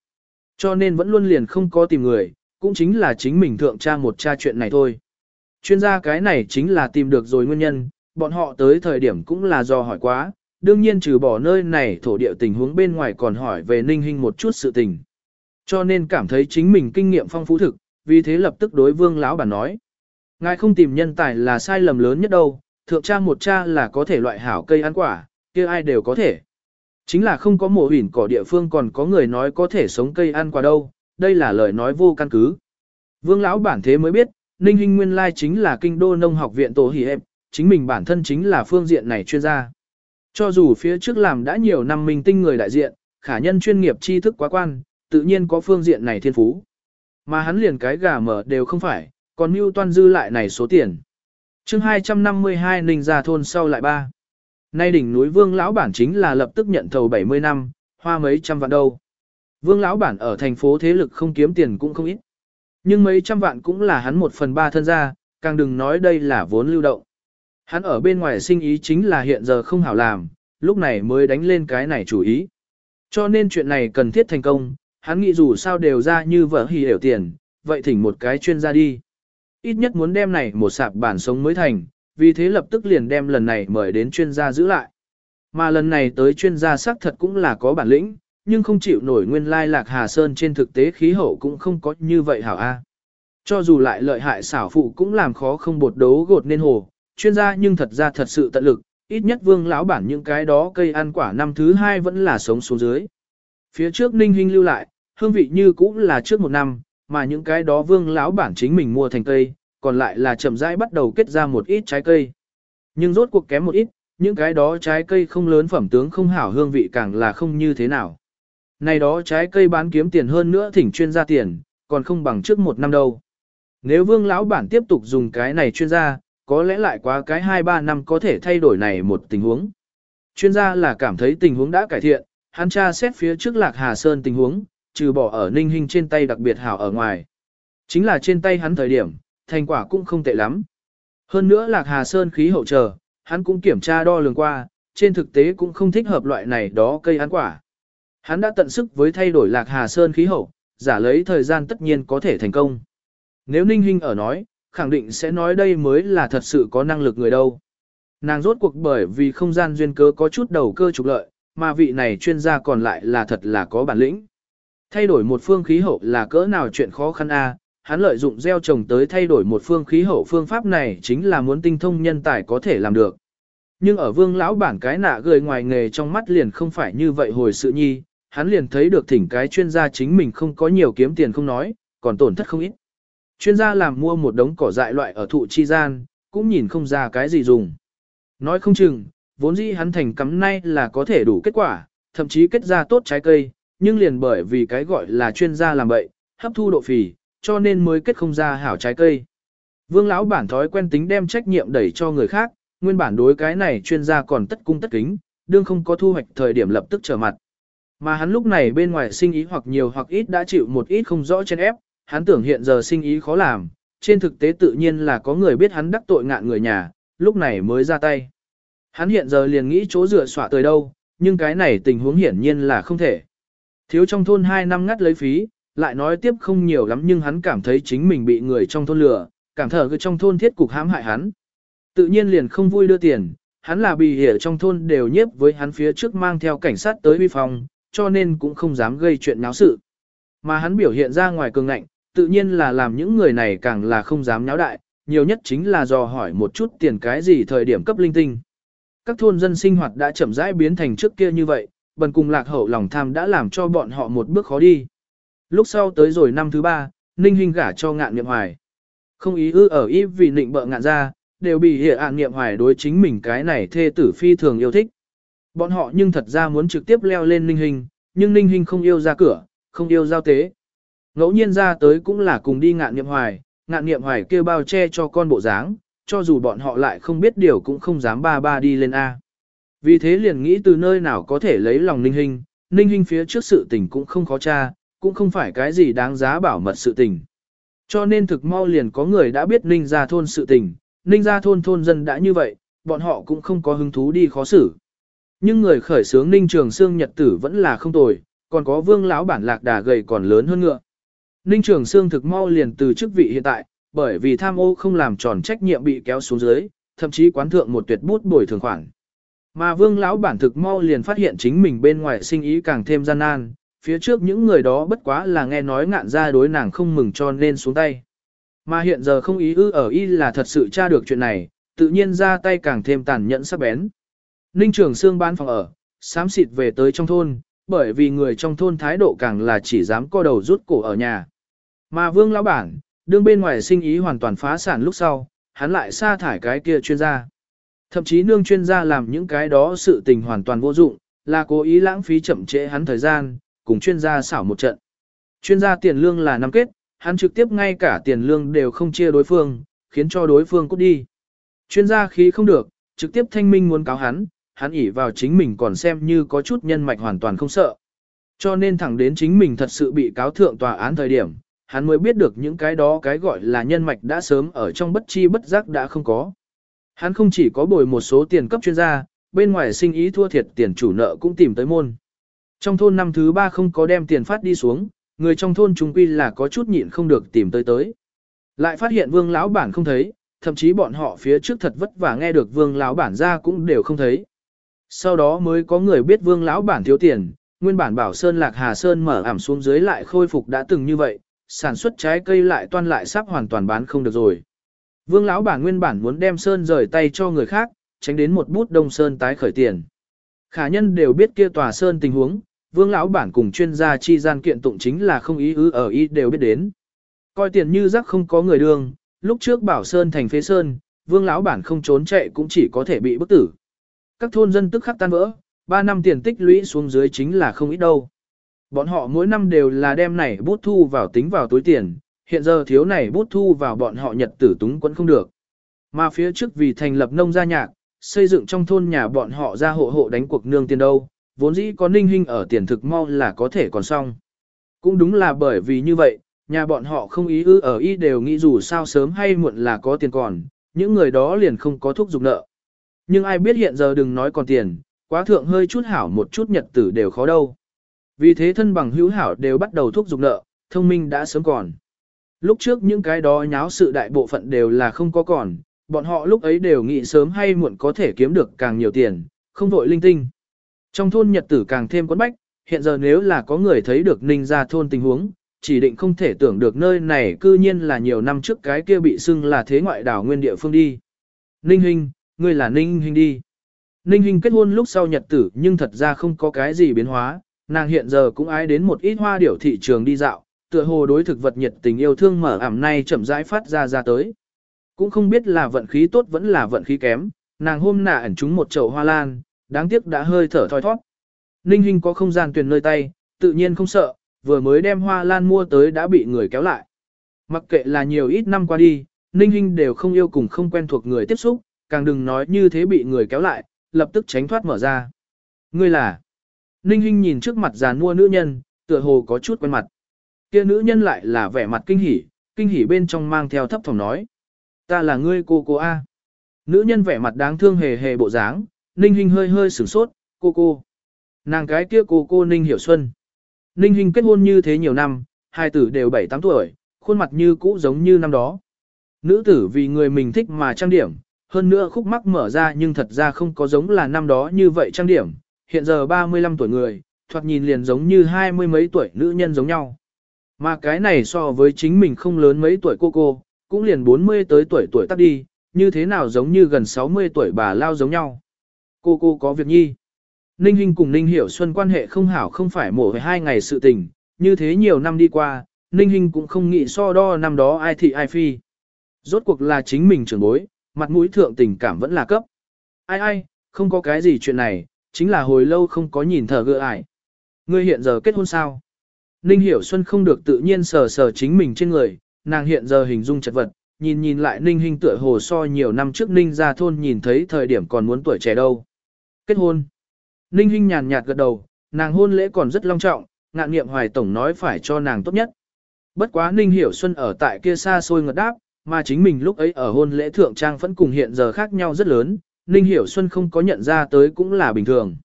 [SPEAKER 1] Cho nên vẫn luôn liền không có tìm người, cũng chính là chính mình thượng tra một tra chuyện này thôi. Chuyên gia cái này chính là tìm được rồi nguyên nhân, bọn họ tới thời điểm cũng là do hỏi quá, đương nhiên trừ bỏ nơi này thổ địa tình huống bên ngoài còn hỏi về ninh hình một chút sự tình. Cho nên cảm thấy chính mình kinh nghiệm phong phú thực, vì thế lập tức đối vương lão bản nói. Ngài không tìm nhân tài là sai lầm lớn nhất đâu, thượng cha một cha là có thể loại hảo cây ăn quả, kia ai đều có thể. Chính là không có mổ hỉn cỏ địa phương còn có người nói có thể sống cây ăn quả đâu, đây là lời nói vô căn cứ. Vương lão bản thế mới biết, Ninh Hinh nguyên lai chính là kinh đô nông học viện tổ hỷ hẹp, chính mình bản thân chính là phương diện này chuyên gia. Cho dù phía trước làm đã nhiều năm minh tinh người đại diện, khả nhân chuyên nghiệp tri thức quá quan, tự nhiên có phương diện này thiên phú. Mà hắn liền cái gà mở đều không phải, còn mưu toan dư lại này số tiền. chương 252 Ninh ra thôn sau lại ba. Nay đỉnh núi Vương lão bản chính là lập tức nhận thầu 70 năm, hoa mấy trăm vạn đâu. Vương lão bản ở thành phố thế lực không kiếm tiền cũng không ít. Nhưng mấy trăm vạn cũng là hắn một phần ba thân gia, càng đừng nói đây là vốn lưu động. Hắn ở bên ngoài sinh ý chính là hiện giờ không hảo làm, lúc này mới đánh lên cái này chủ ý. Cho nên chuyện này cần thiết thành công, hắn nghĩ dù sao đều ra như vợ hì hiểu tiền, vậy thỉnh một cái chuyên gia đi. Ít nhất muốn đem này một sạp bản sống mới thành, vì thế lập tức liền đem lần này mời đến chuyên gia giữ lại. Mà lần này tới chuyên gia xác thật cũng là có bản lĩnh, nhưng không chịu nổi nguyên lai lạc Hà Sơn trên thực tế khí hậu cũng không có như vậy hảo a. Cho dù lại lợi hại xảo phụ cũng làm khó không bột đấu gột nên hồ, chuyên gia nhưng thật ra thật sự tận lực, ít nhất vương lão bản những cái đó cây ăn quả năm thứ hai vẫn là sống xuống dưới. Phía trước ninh hình lưu lại, hương vị như cũng là trước một năm, mà những cái đó vương lão bản chính mình mua thành cây, còn lại là chậm rãi bắt đầu kết ra một ít trái cây. Nhưng rốt cuộc kém một ít, những cái đó trái cây không lớn phẩm tướng không hảo hương vị càng là không như thế nào. Này đó trái cây bán kiếm tiền hơn nữa thỉnh chuyên gia tiền, còn không bằng trước một năm đâu. Nếu vương lão bản tiếp tục dùng cái này chuyên gia, có lẽ lại quá cái 2-3 năm có thể thay đổi này một tình huống. Chuyên gia là cảm thấy tình huống đã cải thiện, hắn tra xét phía trước lạc Hà Sơn tình huống, trừ bỏ ở ninh hình trên tay đặc biệt hảo ở ngoài. Chính là trên tay hắn thời điểm, thành quả cũng không tệ lắm. Hơn nữa lạc Hà Sơn khí hậu chờ, hắn cũng kiểm tra đo lường qua, trên thực tế cũng không thích hợp loại này đó cây ăn quả. Hắn đã tận sức với thay đổi lạc Hà Sơn khí hậu, giả lấy thời gian tất nhiên có thể thành công. Nếu Ninh Hinh ở nói, khẳng định sẽ nói đây mới là thật sự có năng lực người đâu. Nàng rốt cuộc bởi vì không gian duyên cớ có chút đầu cơ trục lợi, mà vị này chuyên gia còn lại là thật là có bản lĩnh. Thay đổi một phương khí hậu là cỡ nào chuyện khó khăn a hắn lợi dụng gieo trồng tới thay đổi một phương khí hậu phương pháp này chính là muốn tinh thông nhân tài có thể làm được. Nhưng ở vương lão bản cái nạ gửi ngoài nghề trong mắt liền không phải như vậy hồi sự nhi, hắn liền thấy được thỉnh cái chuyên gia chính mình không có nhiều kiếm tiền không nói, còn tổn thất không ít. Chuyên gia làm mua một đống cỏ dại loại ở thụ chi gian, cũng nhìn không ra cái gì dùng. Nói không chừng, vốn dĩ hắn thành cắm nay là có thể đủ kết quả, thậm chí kết ra tốt trái cây, nhưng liền bởi vì cái gọi là chuyên gia làm bậy, hấp thu độ phì, cho nên mới kết không ra hảo trái cây. Vương lão bản thói quen tính đem trách nhiệm đẩy cho người khác, nguyên bản đối cái này chuyên gia còn tất cung tất kính, đương không có thu hoạch thời điểm lập tức trở mặt. Mà hắn lúc này bên ngoài sinh ý hoặc nhiều hoặc ít đã chịu một ít không rõ trên ép, hắn tưởng hiện giờ sinh ý khó làm, trên thực tế tự nhiên là có người biết hắn đắc tội ngạn người nhà, lúc này mới ra tay. Hắn hiện giờ liền nghĩ chỗ rửa xỏa tới đâu, nhưng cái này tình huống hiển nhiên là không thể. Thiếu trong thôn 2 năm ngắt lấy phí, lại nói tiếp không nhiều lắm nhưng hắn cảm thấy chính mình bị người trong thôn lừa, cảm thở cái trong thôn thiết cục hãm hại hắn. Tự nhiên liền không vui đưa tiền, hắn là bị hiểu trong thôn đều nhiếp với hắn phía trước mang theo cảnh sát tới vi phòng, cho nên cũng không dám gây chuyện náo sự. Mà hắn biểu hiện ra ngoài cường ngạnh, tự nhiên là làm những người này càng là không dám nháo đại, nhiều nhất chính là dò hỏi một chút tiền cái gì thời điểm cấp linh tinh. Các thôn dân sinh hoạt đã chậm rãi biến thành trước kia như vậy, bần cùng lạc hậu lòng tham đã làm cho bọn họ một bước khó đi. Lúc sau tới rồi năm thứ ba, Ninh Hinh gả cho ngạn niệm hoài. Không ý ư ở ý vì nịnh bợ ngạn ra, đều bị hệ ạn niệm hoài đối chính mình cái này thê tử phi thường yêu thích. Bọn họ nhưng thật ra muốn trực tiếp leo lên ninh Hinh, nhưng ninh Hinh không yêu ra cửa, không yêu giao tế. Ngẫu nhiên ra tới cũng là cùng đi ngạn niệm hoài, ngạn niệm hoài kêu bao che cho con bộ dáng, cho dù bọn họ lại không biết điều cũng không dám ba ba đi lên A. Vì thế liền nghĩ từ nơi nào có thể lấy lòng ninh hình, ninh hình phía trước sự tình cũng không khó tra, cũng không phải cái gì đáng giá bảo mật sự tình. Cho nên thực mau liền có người đã biết ninh ra thôn sự tình, ninh ra thôn thôn dân đã như vậy, bọn họ cũng không có hứng thú đi khó xử. Nhưng người khởi sướng ninh trường xương nhật tử vẫn là không tồi, còn có vương lão bản lạc đà gầy còn lớn hơn ngựa. Ninh trường xương thực mau liền từ chức vị hiện tại, bởi vì tham ô không làm tròn trách nhiệm bị kéo xuống dưới, thậm chí quán thượng một tuyệt bút bồi thường khoản. Mà vương lão bản thực mau liền phát hiện chính mình bên ngoài sinh ý càng thêm gian nan, phía trước những người đó bất quá là nghe nói ngạn ra đối nàng không mừng cho nên xuống tay. Mà hiện giờ không ý ư ở y là thật sự tra được chuyện này, tự nhiên ra tay càng thêm tàn nhẫn sắc bén. Ninh Trường Sương bán phòng ở, sám xịt về tới trong thôn, bởi vì người trong thôn thái độ càng là chỉ dám co đầu rút cổ ở nhà. Mà vương lão bản, đương bên ngoài sinh ý hoàn toàn phá sản lúc sau, hắn lại sa thải cái kia chuyên gia. Thậm chí nương chuyên gia làm những cái đó sự tình hoàn toàn vô dụng, là cố ý lãng phí chậm trễ hắn thời gian, cùng chuyên gia xảo một trận. Chuyên gia tiền lương là năm kết, hắn trực tiếp ngay cả tiền lương đều không chia đối phương, khiến cho đối phương cút đi. Chuyên gia khí không được, trực tiếp thanh minh muốn cáo hắn, hắn ỉ vào chính mình còn xem như có chút nhân mạch hoàn toàn không sợ. Cho nên thẳng đến chính mình thật sự bị cáo thượng tòa án thời điểm, hắn mới biết được những cái đó cái gọi là nhân mạch đã sớm ở trong bất chi bất giác đã không có. Hắn không chỉ có bồi một số tiền cấp chuyên gia, bên ngoài sinh ý thua thiệt tiền chủ nợ cũng tìm tới môn. Trong thôn năm thứ ba không có đem tiền phát đi xuống, người trong thôn trung quy là có chút nhịn không được tìm tới tới. Lại phát hiện vương lão bản không thấy, thậm chí bọn họ phía trước thật vất vả nghe được vương lão bản ra cũng đều không thấy. Sau đó mới có người biết vương lão bản thiếu tiền, nguyên bản bảo Sơn Lạc Hà Sơn mở ảm xuống dưới lại khôi phục đã từng như vậy, sản xuất trái cây lại toan lại sắp hoàn toàn bán không được rồi. Vương lão bản nguyên bản muốn đem Sơn rời tay cho người khác, tránh đến một bút đông Sơn tái khởi tiền. Khả nhân đều biết kia tòa Sơn tình huống, vương lão bản cùng chuyên gia chi gian kiện tụng chính là không ý ư ở ý đều biết đến. Coi tiền như rắc không có người đương, lúc trước bảo Sơn thành phế Sơn, vương lão bản không trốn chạy cũng chỉ có thể bị bức tử. Các thôn dân tức khắc tan vỡ, 3 năm tiền tích lũy xuống dưới chính là không ít đâu. Bọn họ mỗi năm đều là đem này bút thu vào tính vào túi tiền, hiện giờ thiếu này bút thu vào bọn họ nhật tử túng quẫn không được. Mà phía trước vì thành lập nông gia nhạc, xây dựng trong thôn nhà bọn họ ra hộ hộ đánh cuộc nương tiền đâu, vốn dĩ có ninh hình ở tiền thực mau là có thể còn xong. Cũng đúng là bởi vì như vậy, nhà bọn họ không ý ư ở ý đều nghĩ dù sao sớm hay muộn là có tiền còn, những người đó liền không có thuốc dục nợ. Nhưng ai biết hiện giờ đừng nói còn tiền, quá thượng hơi chút hảo một chút nhật tử đều khó đâu. Vì thế thân bằng hữu hảo đều bắt đầu thúc giục nợ, thông minh đã sớm còn. Lúc trước những cái đó nháo sự đại bộ phận đều là không có còn, bọn họ lúc ấy đều nghĩ sớm hay muộn có thể kiếm được càng nhiều tiền, không vội linh tinh. Trong thôn nhật tử càng thêm quấn bách, hiện giờ nếu là có người thấy được ninh ra thôn tình huống, chỉ định không thể tưởng được nơi này cư nhiên là nhiều năm trước cái kia bị xưng là thế ngoại đảo nguyên địa phương đi. Ninh Hinh, ngươi là Ninh Hinh đi. Ninh Hinh kết hôn lúc sau nhật tử nhưng thật ra không có cái gì biến hóa, nàng hiện giờ cũng ái đến một ít hoa điểu thị trường đi dạo, tựa hồ đối thực vật nhiệt tình yêu thương mở ảm nay chậm rãi phát ra ra tới. Cũng không biết là vận khí tốt vẫn là vận khí kém, nàng hôm nạ ẩn chúng một chậu hoa lan, đáng tiếc đã hơi thở thoi thoát. Ninh Hinh có không gian tuyển nơi tay, tự nhiên không sợ, vừa mới đem hoa lan mua tới đã bị người kéo lại. Mặc kệ là nhiều ít năm qua đi, Ninh Hinh đều không yêu cùng không quen thuộc người tiếp xúc, càng đừng nói như thế bị người kéo lại, lập tức tránh thoát mở ra. Ngươi là? Ninh Hinh nhìn trước mặt giàn mua nữ nhân, tựa hồ có chút quen mặt. Kia nữ nhân lại là vẻ mặt kinh hỉ, kinh hỉ bên trong mang theo thấp thỏm nói. Ta là ngươi cô cô A. Nữ nhân vẻ mặt đáng thương hề hề bộ dáng, Ninh Hinh hơi hơi sửng sốt, cô cô. Nàng cái kia cô cô Ninh Hiểu Xuân. Ninh Hinh kết hôn như thế nhiều năm, hai tử đều 7-8 tuổi, khuôn mặt như cũ giống như năm đó. Nữ tử vì người mình thích mà trang điểm, hơn nữa khúc mắc mở ra nhưng thật ra không có giống là năm đó như vậy trang điểm, hiện giờ 35 tuổi người, thoạt nhìn liền giống như hai mươi mấy tuổi nữ nhân giống nhau. Mà cái này so với chính mình không lớn mấy tuổi cô cô, cũng liền 40 tới tuổi tuổi tắt đi, như thế nào giống như gần 60 tuổi bà lao giống nhau. Cô cô có việc nhi. Ninh Hinh cùng Ninh Hiểu Xuân quan hệ không hảo không phải mổ về hai ngày sự tình, như thế nhiều năm đi qua, Ninh Hinh cũng không nghĩ so đo năm đó ai thị ai phi. Rốt cuộc là chính mình trưởng bối, mặt mũi thượng tình cảm vẫn là cấp. Ai ai, không có cái gì chuyện này, chính là hồi lâu không có nhìn thở gựa ải. Ngươi hiện giờ kết hôn sao? Ninh Hiểu Xuân không được tự nhiên sờ sờ chính mình trên người, nàng hiện giờ hình dung chật vật, nhìn nhìn lại Ninh Hinh tựa hồ so nhiều năm trước Ninh ra thôn nhìn thấy thời điểm còn muốn tuổi trẻ đâu. Kết hôn. Ninh Hinh nhàn nhạt gật đầu, nàng hôn lễ còn rất long trọng, ngạn nghiệm hoài tổng nói phải cho nàng tốt nhất. Bất quá Ninh Hiểu Xuân ở tại kia xa xôi ngật đáp, mà chính mình lúc ấy ở hôn lễ thượng trang vẫn cùng hiện giờ khác nhau rất lớn, Ninh Hiểu Xuân không có nhận ra tới cũng là bình thường.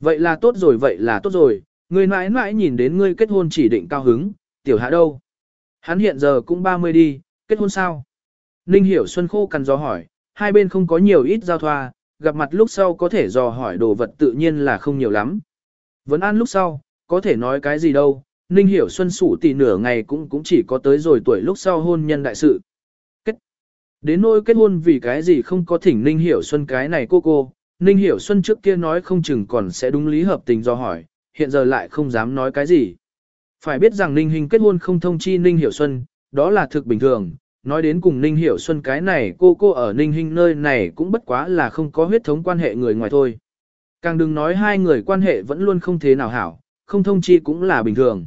[SPEAKER 1] Vậy là tốt rồi vậy là tốt rồi, người mãi mãi nhìn đến ngươi kết hôn chỉ định cao hứng, tiểu hạ đâu. Hắn hiện giờ cũng 30 đi, kết hôn sao? Ninh Hiểu Xuân khô cằn gió hỏi, hai bên không có nhiều ít giao thoa, gặp mặt lúc sau có thể dò hỏi đồ vật tự nhiên là không nhiều lắm. Vấn an lúc sau, có thể nói cái gì đâu, Ninh Hiểu Xuân sủ tỷ nửa ngày cũng cũng chỉ có tới rồi tuổi lúc sau hôn nhân đại sự. Đến nỗi kết hôn vì cái gì không có thỉnh Ninh Hiểu Xuân cái này cô cô, Ninh Hiểu Xuân trước kia nói không chừng còn sẽ đúng lý hợp tình do hỏi, hiện giờ lại không dám nói cái gì. Phải biết rằng Ninh Hình kết hôn không thông chi Ninh Hiểu Xuân, đó là thực bình thường, nói đến cùng Ninh Hiểu Xuân cái này cô cô ở Ninh Hình nơi này cũng bất quá là không có huyết thống quan hệ người ngoài thôi. Càng đừng nói hai người quan hệ vẫn luôn không thế nào hảo, không thông chi cũng là bình thường.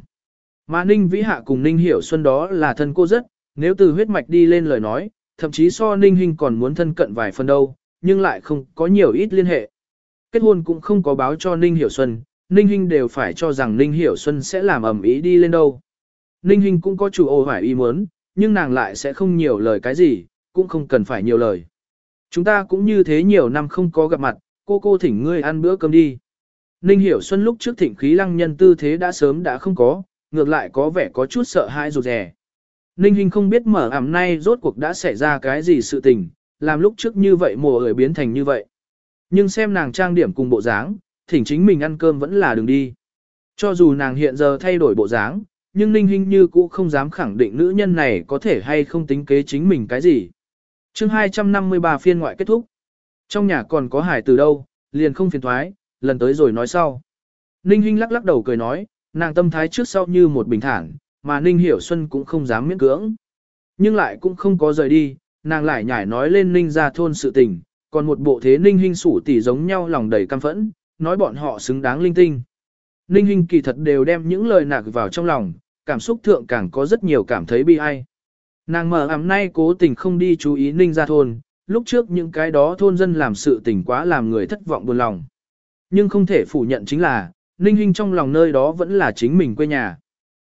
[SPEAKER 1] Mà Ninh Vĩ Hạ cùng Ninh Hiểu Xuân đó là thân cô rất, nếu từ huyết mạch đi lên lời nói, thậm chí so Ninh Hình còn muốn thân cận vài phần đâu, nhưng lại không có nhiều ít liên hệ. Kết hôn cũng không có báo cho Ninh Hiểu Xuân, Ninh Hinh đều phải cho rằng Ninh Hiểu Xuân sẽ làm ẩm ý đi lên đâu. Ninh Hinh cũng có chủ ô hoài ý muốn, nhưng nàng lại sẽ không nhiều lời cái gì, cũng không cần phải nhiều lời. Chúng ta cũng như thế nhiều năm không có gặp mặt, cô cô thỉnh ngươi ăn bữa cơm đi. Ninh Hiểu Xuân lúc trước thỉnh khí lăng nhân tư thế đã sớm đã không có, ngược lại có vẻ có chút sợ hãi rụt rè. Ninh Hinh không biết mở ảm nay rốt cuộc đã xảy ra cái gì sự tình, làm lúc trước như vậy mùa ởi biến thành như vậy. Nhưng xem nàng trang điểm cùng bộ dáng, thỉnh chính mình ăn cơm vẫn là đường đi. Cho dù nàng hiện giờ thay đổi bộ dáng, nhưng Ninh Hinh như cũ không dám khẳng định nữ nhân này có thể hay không tính kế chính mình cái gì. chương 253 phiên ngoại kết thúc. Trong nhà còn có hải từ đâu, liền không phiền thoái, lần tới rồi nói sau. Ninh Hinh lắc lắc đầu cười nói, nàng tâm thái trước sau như một bình thản, mà Ninh Hiểu Xuân cũng không dám miễn cưỡng. Nhưng lại cũng không có rời đi, nàng lại nhảy nói lên Ninh ra thôn sự tình, còn một bộ thế Ninh Hinh sủ tỉ giống nhau lòng đầy căm phẫn, nói bọn họ xứng đáng linh tinh. Ninh Hinh kỳ thật đều đem những lời nạc vào trong lòng, cảm xúc thượng càng có rất nhiều cảm thấy bi ai. Nàng mở ảm nay cố tình không đi chú ý Ninh ra thôn, lúc trước những cái đó thôn dân làm sự tình quá làm người thất vọng buồn lòng. Nhưng không thể phủ nhận chính là, Ninh Hinh trong lòng nơi đó vẫn là chính mình quê nhà.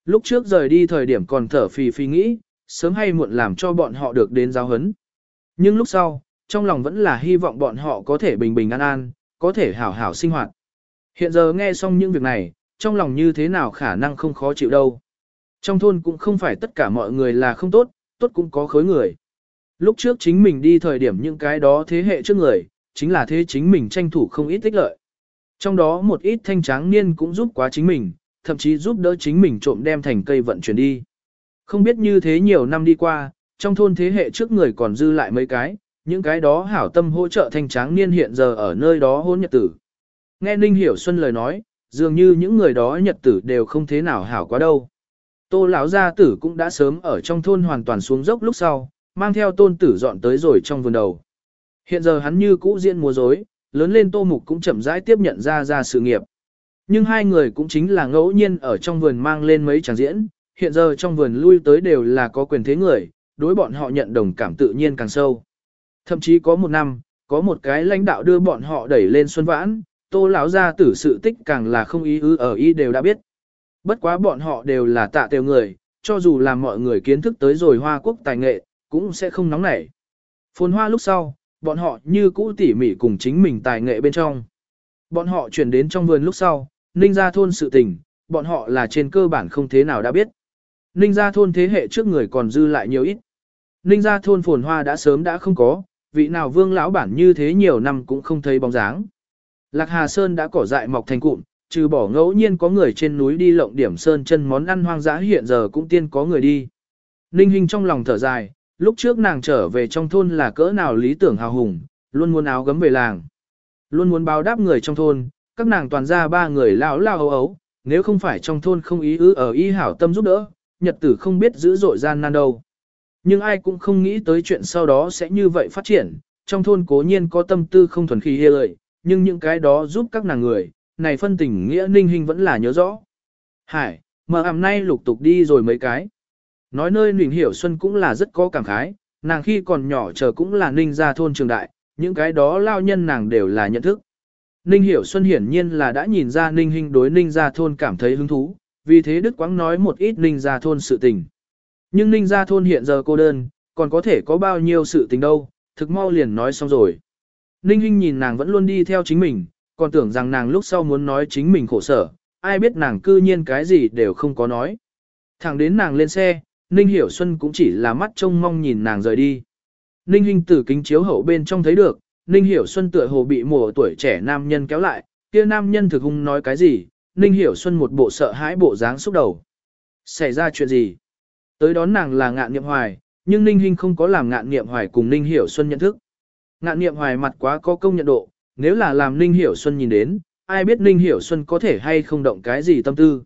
[SPEAKER 1] Lúc trước rời đi thời điểm còn thở phì phì nghĩ, sớm hay muộn làm cho bọn họ được đến giáo hấn. Nhưng lúc sau, trong lòng vẫn là hy vọng bọn họ có thể bình bình an an, có thể hảo hảo sinh hoạt. Hiện giờ nghe xong những việc này, trong lòng như thế nào khả năng không khó chịu đâu. Trong thôn cũng không phải tất cả mọi người là không tốt, tốt cũng có khối người. Lúc trước chính mình đi thời điểm những cái đó thế hệ trước người, chính là thế chính mình tranh thủ không ít tích lợi. Trong đó một ít thanh tráng niên cũng giúp quá chính mình, thậm chí giúp đỡ chính mình trộm đem thành cây vận chuyển đi. Không biết như thế nhiều năm đi qua, trong thôn thế hệ trước người còn dư lại mấy cái, những cái đó hảo tâm hỗ trợ thanh tráng niên hiện giờ ở nơi đó hôn nhật tử. Nghe Ninh Hiểu Xuân lời nói, dường như những người đó nhật tử đều không thế nào hảo quá đâu. Tô lão gia tử cũng đã sớm ở trong thôn hoàn toàn xuống dốc lúc sau, mang theo tôn tử dọn tới rồi trong vườn đầu. Hiện giờ hắn như cũ diễn múa rối, lớn lên tô mục cũng chậm rãi tiếp nhận ra ra sự nghiệp. Nhưng hai người cũng chính là ngẫu nhiên ở trong vườn mang lên mấy tràng diễn, hiện giờ trong vườn lui tới đều là có quyền thế người, đối bọn họ nhận đồng cảm tự nhiên càng sâu. Thậm chí có một năm, có một cái lãnh đạo đưa bọn họ đẩy lên xuân vãn, tô lão gia tử sự tích càng là không ý ư ở ý đều đã biết. Bất quá bọn họ đều là tạ tiêu người, cho dù làm mọi người kiến thức tới rồi hoa quốc tài nghệ, cũng sẽ không nóng nảy. Phồn hoa lúc sau, bọn họ như cũ tỉ mỉ cùng chính mình tài nghệ bên trong. Bọn họ chuyển đến trong vườn lúc sau, ninh gia thôn sự tình, bọn họ là trên cơ bản không thế nào đã biết. Ninh gia thôn thế hệ trước người còn dư lại nhiều ít. Ninh gia thôn phồn hoa đã sớm đã không có, vị nào vương lão bản như thế nhiều năm cũng không thấy bóng dáng. Lạc Hà Sơn đã cỏ dại mọc thành cụm, trừ bỏ ngẫu nhiên có người trên núi đi lộng điểm sơn chân món ăn hoang dã hiện giờ cũng tiên có người đi. Ninh Hinh trong lòng thở dài, lúc trước nàng trở về trong thôn là cỡ nào lý tưởng hào hùng, luôn muốn áo gấm về làng. Luôn muốn báo đáp người trong thôn, các nàng toàn ra ba người lão lao ấu ấu, nếu không phải trong thôn không ý ứ ở y hảo tâm giúp đỡ, nhật tử không biết giữ dội gian nan đâu. Nhưng ai cũng không nghĩ tới chuyện sau đó sẽ như vậy phát triển, trong thôn cố nhiên có tâm tư không thuần khí hê lợi, nhưng những cái đó giúp các nàng người, này phân tình nghĩa ninh hình vẫn là nhớ rõ. Hải, mở ảm nay lục tục đi rồi mấy cái. Nói nơi Ninh Hiểu Xuân cũng là rất có cảm khái, nàng khi còn nhỏ chờ cũng là ninh ra thôn trường đại, những cái đó lao nhân nàng đều là nhận thức. Ninh Hiểu Xuân hiển nhiên là đã nhìn ra Ninh Hinh đối Ninh gia thôn cảm thấy hứng thú, vì thế Đức Quang nói một ít Ninh gia thôn sự tình. Nhưng Ninh gia thôn hiện giờ cô đơn, còn có thể có bao nhiêu sự tình đâu, thực mau liền nói xong rồi. Ninh Hinh nhìn nàng vẫn luôn đi theo chính mình, còn tưởng rằng nàng lúc sau muốn nói chính mình khổ sở, ai biết nàng cư nhiên cái gì đều không có nói. Thẳng đến nàng lên xe, Ninh Hiểu Xuân cũng chỉ là mắt trông mong nhìn nàng rời đi. Ninh Hinh từ kính chiếu hậu bên trong thấy được, Ninh Hiểu Xuân tựa hồ bị mùa tuổi trẻ nam nhân kéo lại, kia nam nhân thực hung nói cái gì, Ninh Hiểu Xuân một bộ sợ hãi bộ dáng xúc đầu. Xảy ra chuyện gì? Tới đón nàng là ngạn niệm hoài, nhưng Ninh Hinh không có làm ngạn niệm hoài cùng Ninh Hiểu Xuân nhận thức. Ngạn niệm hoài mặt quá có công nhận độ, nếu là làm Ninh Hiểu Xuân nhìn đến, ai biết Ninh Hiểu Xuân có thể hay không động cái gì tâm tư.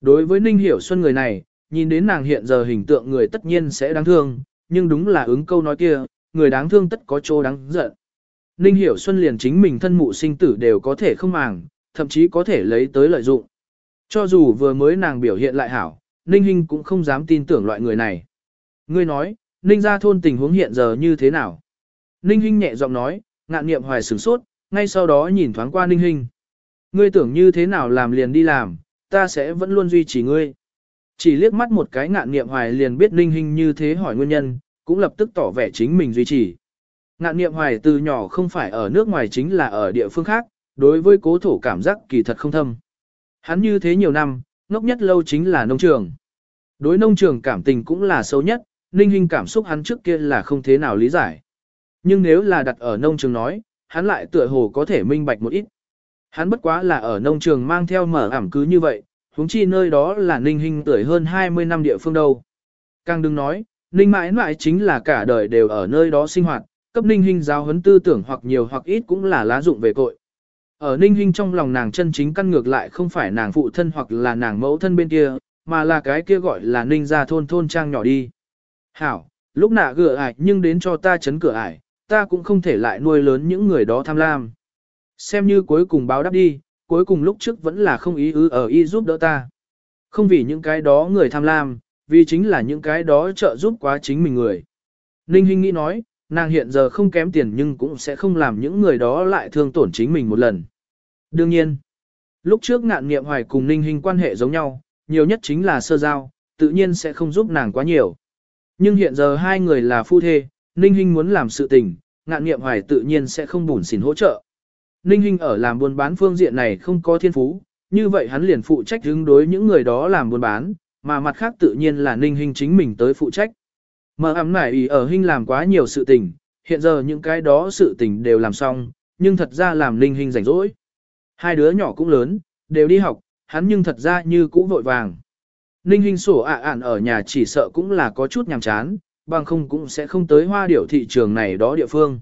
[SPEAKER 1] Đối với Ninh Hiểu Xuân người này, nhìn đến nàng hiện giờ hình tượng người tất nhiên sẽ đáng thương, nhưng đúng là ứng câu nói kia, người đáng thương tất có chỗ đáng giận. Ninh Hiểu Xuân liền chính mình thân mụ sinh tử đều có thể không màng, thậm chí có thể lấy tới lợi dụng. Cho dù vừa mới nàng biểu hiện lại hảo, Ninh Hinh cũng không dám tin tưởng loại người này. Ngươi nói, Ninh gia thôn tình huống hiện giờ như thế nào? Ninh Hinh nhẹ giọng nói, ngạn niệm hoài sửng sốt, ngay sau đó nhìn thoáng qua Ninh Hinh. Ngươi tưởng như thế nào làm liền đi làm, ta sẽ vẫn luôn duy trì ngươi. Chỉ liếc mắt một cái ngạn niệm hoài liền biết Ninh Hinh như thế hỏi nguyên nhân, cũng lập tức tỏ vẻ chính mình duy trì. Ngạn niệm hoài từ nhỏ không phải ở nước ngoài chính là ở địa phương khác, đối với cố thổ cảm giác kỳ thật không thâm. Hắn như thế nhiều năm, ngốc nhất lâu chính là nông trường. Đối nông trường cảm tình cũng là sâu nhất, Ninh hình cảm xúc hắn trước kia là không thế nào lý giải. Nhưng nếu là đặt ở nông trường nói, hắn lại tựa hồ có thể minh bạch một ít. Hắn bất quá là ở nông trường mang theo mở ảm cứ như vậy, huống chi nơi đó là Ninh hình tuổi hơn 20 năm địa phương đâu. Càng đừng nói, Ninh mãi mãi chính là cả đời đều ở nơi đó sinh hoạt, cấp Ninh Hinh giáo huấn tư tưởng hoặc nhiều hoặc ít cũng là lá dụng về cội. Ở Ninh Hinh trong lòng nàng chân chính căn ngược lại không phải nàng phụ thân hoặc là nàng mẫu thân bên kia, mà là cái kia gọi là Ninh gia thôn thôn trang nhỏ đi. Hảo, lúc nạ gửa ải nhưng đến cho ta chấn cửa ải, ta cũng không thể lại nuôi lớn những người đó tham lam. Xem như cuối cùng báo đáp đi, cuối cùng lúc trước vẫn là không ý ứ ở y giúp đỡ ta. Không vì những cái đó người tham lam, vì chính là những cái đó trợ giúp quá chính mình người. Ninh Hinh nghĩ nói, nàng hiện giờ không kém tiền nhưng cũng sẽ không làm những người đó lại thương tổn chính mình một lần. Đương nhiên, lúc trước ngạn nghiệm hoài cùng Ninh Hinh quan hệ giống nhau, nhiều nhất chính là sơ giao, tự nhiên sẽ không giúp nàng quá nhiều. Nhưng hiện giờ hai người là phu thê, Ninh Hinh muốn làm sự tình, ngạn nghiệm hoài tự nhiên sẽ không bùn xỉn hỗ trợ. Ninh Hinh ở làm buôn bán phương diện này không có thiên phú, như vậy hắn liền phụ trách hướng đối những người đó làm buôn bán, mà mặt khác tự nhiên là Ninh Hinh chính mình tới phụ trách. Mờ ấm nải ý ở Hinh làm quá nhiều sự tình, hiện giờ những cái đó sự tình đều làm xong, nhưng thật ra làm Ninh Hinh rảnh rỗi. Hai đứa nhỏ cũng lớn, đều đi học, hắn nhưng thật ra như cũ vội vàng. Ninh Hinh sổ ạ ản ở nhà chỉ sợ cũng là có chút nhàm chán, bằng không cũng sẽ không tới hoa điểu thị trường này đó địa phương.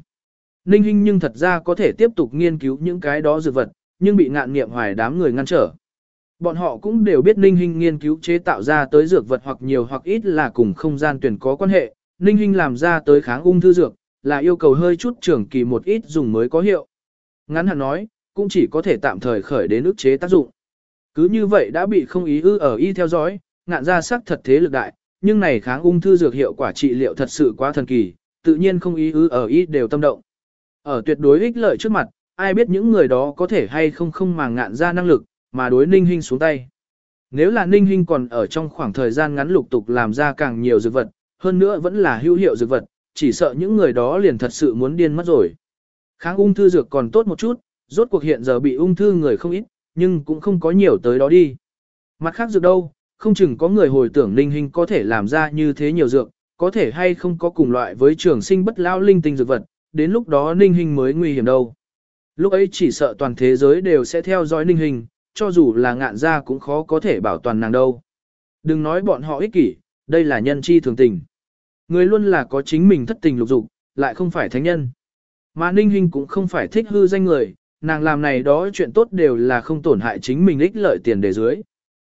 [SPEAKER 1] Ninh Hinh nhưng thật ra có thể tiếp tục nghiên cứu những cái đó dược vật, nhưng bị ngạn nghiệm hoài đám người ngăn trở. Bọn họ cũng đều biết Ninh Hinh nghiên cứu chế tạo ra tới dược vật hoặc nhiều hoặc ít là cùng không gian tuyển có quan hệ. Ninh Hinh làm ra tới kháng ung thư dược, là yêu cầu hơi chút trưởng kỳ một ít dùng mới có hiệu. Ngắn hạn nói, cũng chỉ có thể tạm thời khởi đến ức chế tác dụng. Cứ như vậy đã bị không ý ư ở y theo dõi, ngạn ra sắc thật thế lực đại, nhưng này kháng ung thư dược hiệu quả trị liệu thật sự quá thần kỳ, tự nhiên không ý ư ở y đều tâm động. Ở tuyệt đối ích lợi trước mặt, ai biết những người đó có thể hay không không màng ngạn ra năng lực, mà đối ninh Hinh xuống tay. Nếu là ninh Hinh còn ở trong khoảng thời gian ngắn lục tục làm ra càng nhiều dược vật, hơn nữa vẫn là hữu hiệu dược vật, chỉ sợ những người đó liền thật sự muốn điên mất rồi. Kháng ung thư dược còn tốt một chút, rốt cuộc hiện giờ bị ung thư người không ít, nhưng cũng không có nhiều tới đó đi. Mặt khác dược đâu, không chừng có người hồi tưởng ninh hình có thể làm ra như thế nhiều dược, có thể hay không có cùng loại với trường sinh bất lão linh tinh dược vật, đến lúc đó ninh hình mới nguy hiểm đâu. Lúc ấy chỉ sợ toàn thế giới đều sẽ theo dõi ninh hình, cho dù là ngạn gia cũng khó có thể bảo toàn nàng đâu. Đừng nói bọn họ ích kỷ, đây là nhân chi thường tình. Người luôn là có chính mình thất tình lục dục, lại không phải thánh nhân. Mà ninh Hinh cũng không phải thích hư danh người, nàng làm này đó chuyện tốt đều là không tổn hại chính mình ích lợi tiền đề dưới.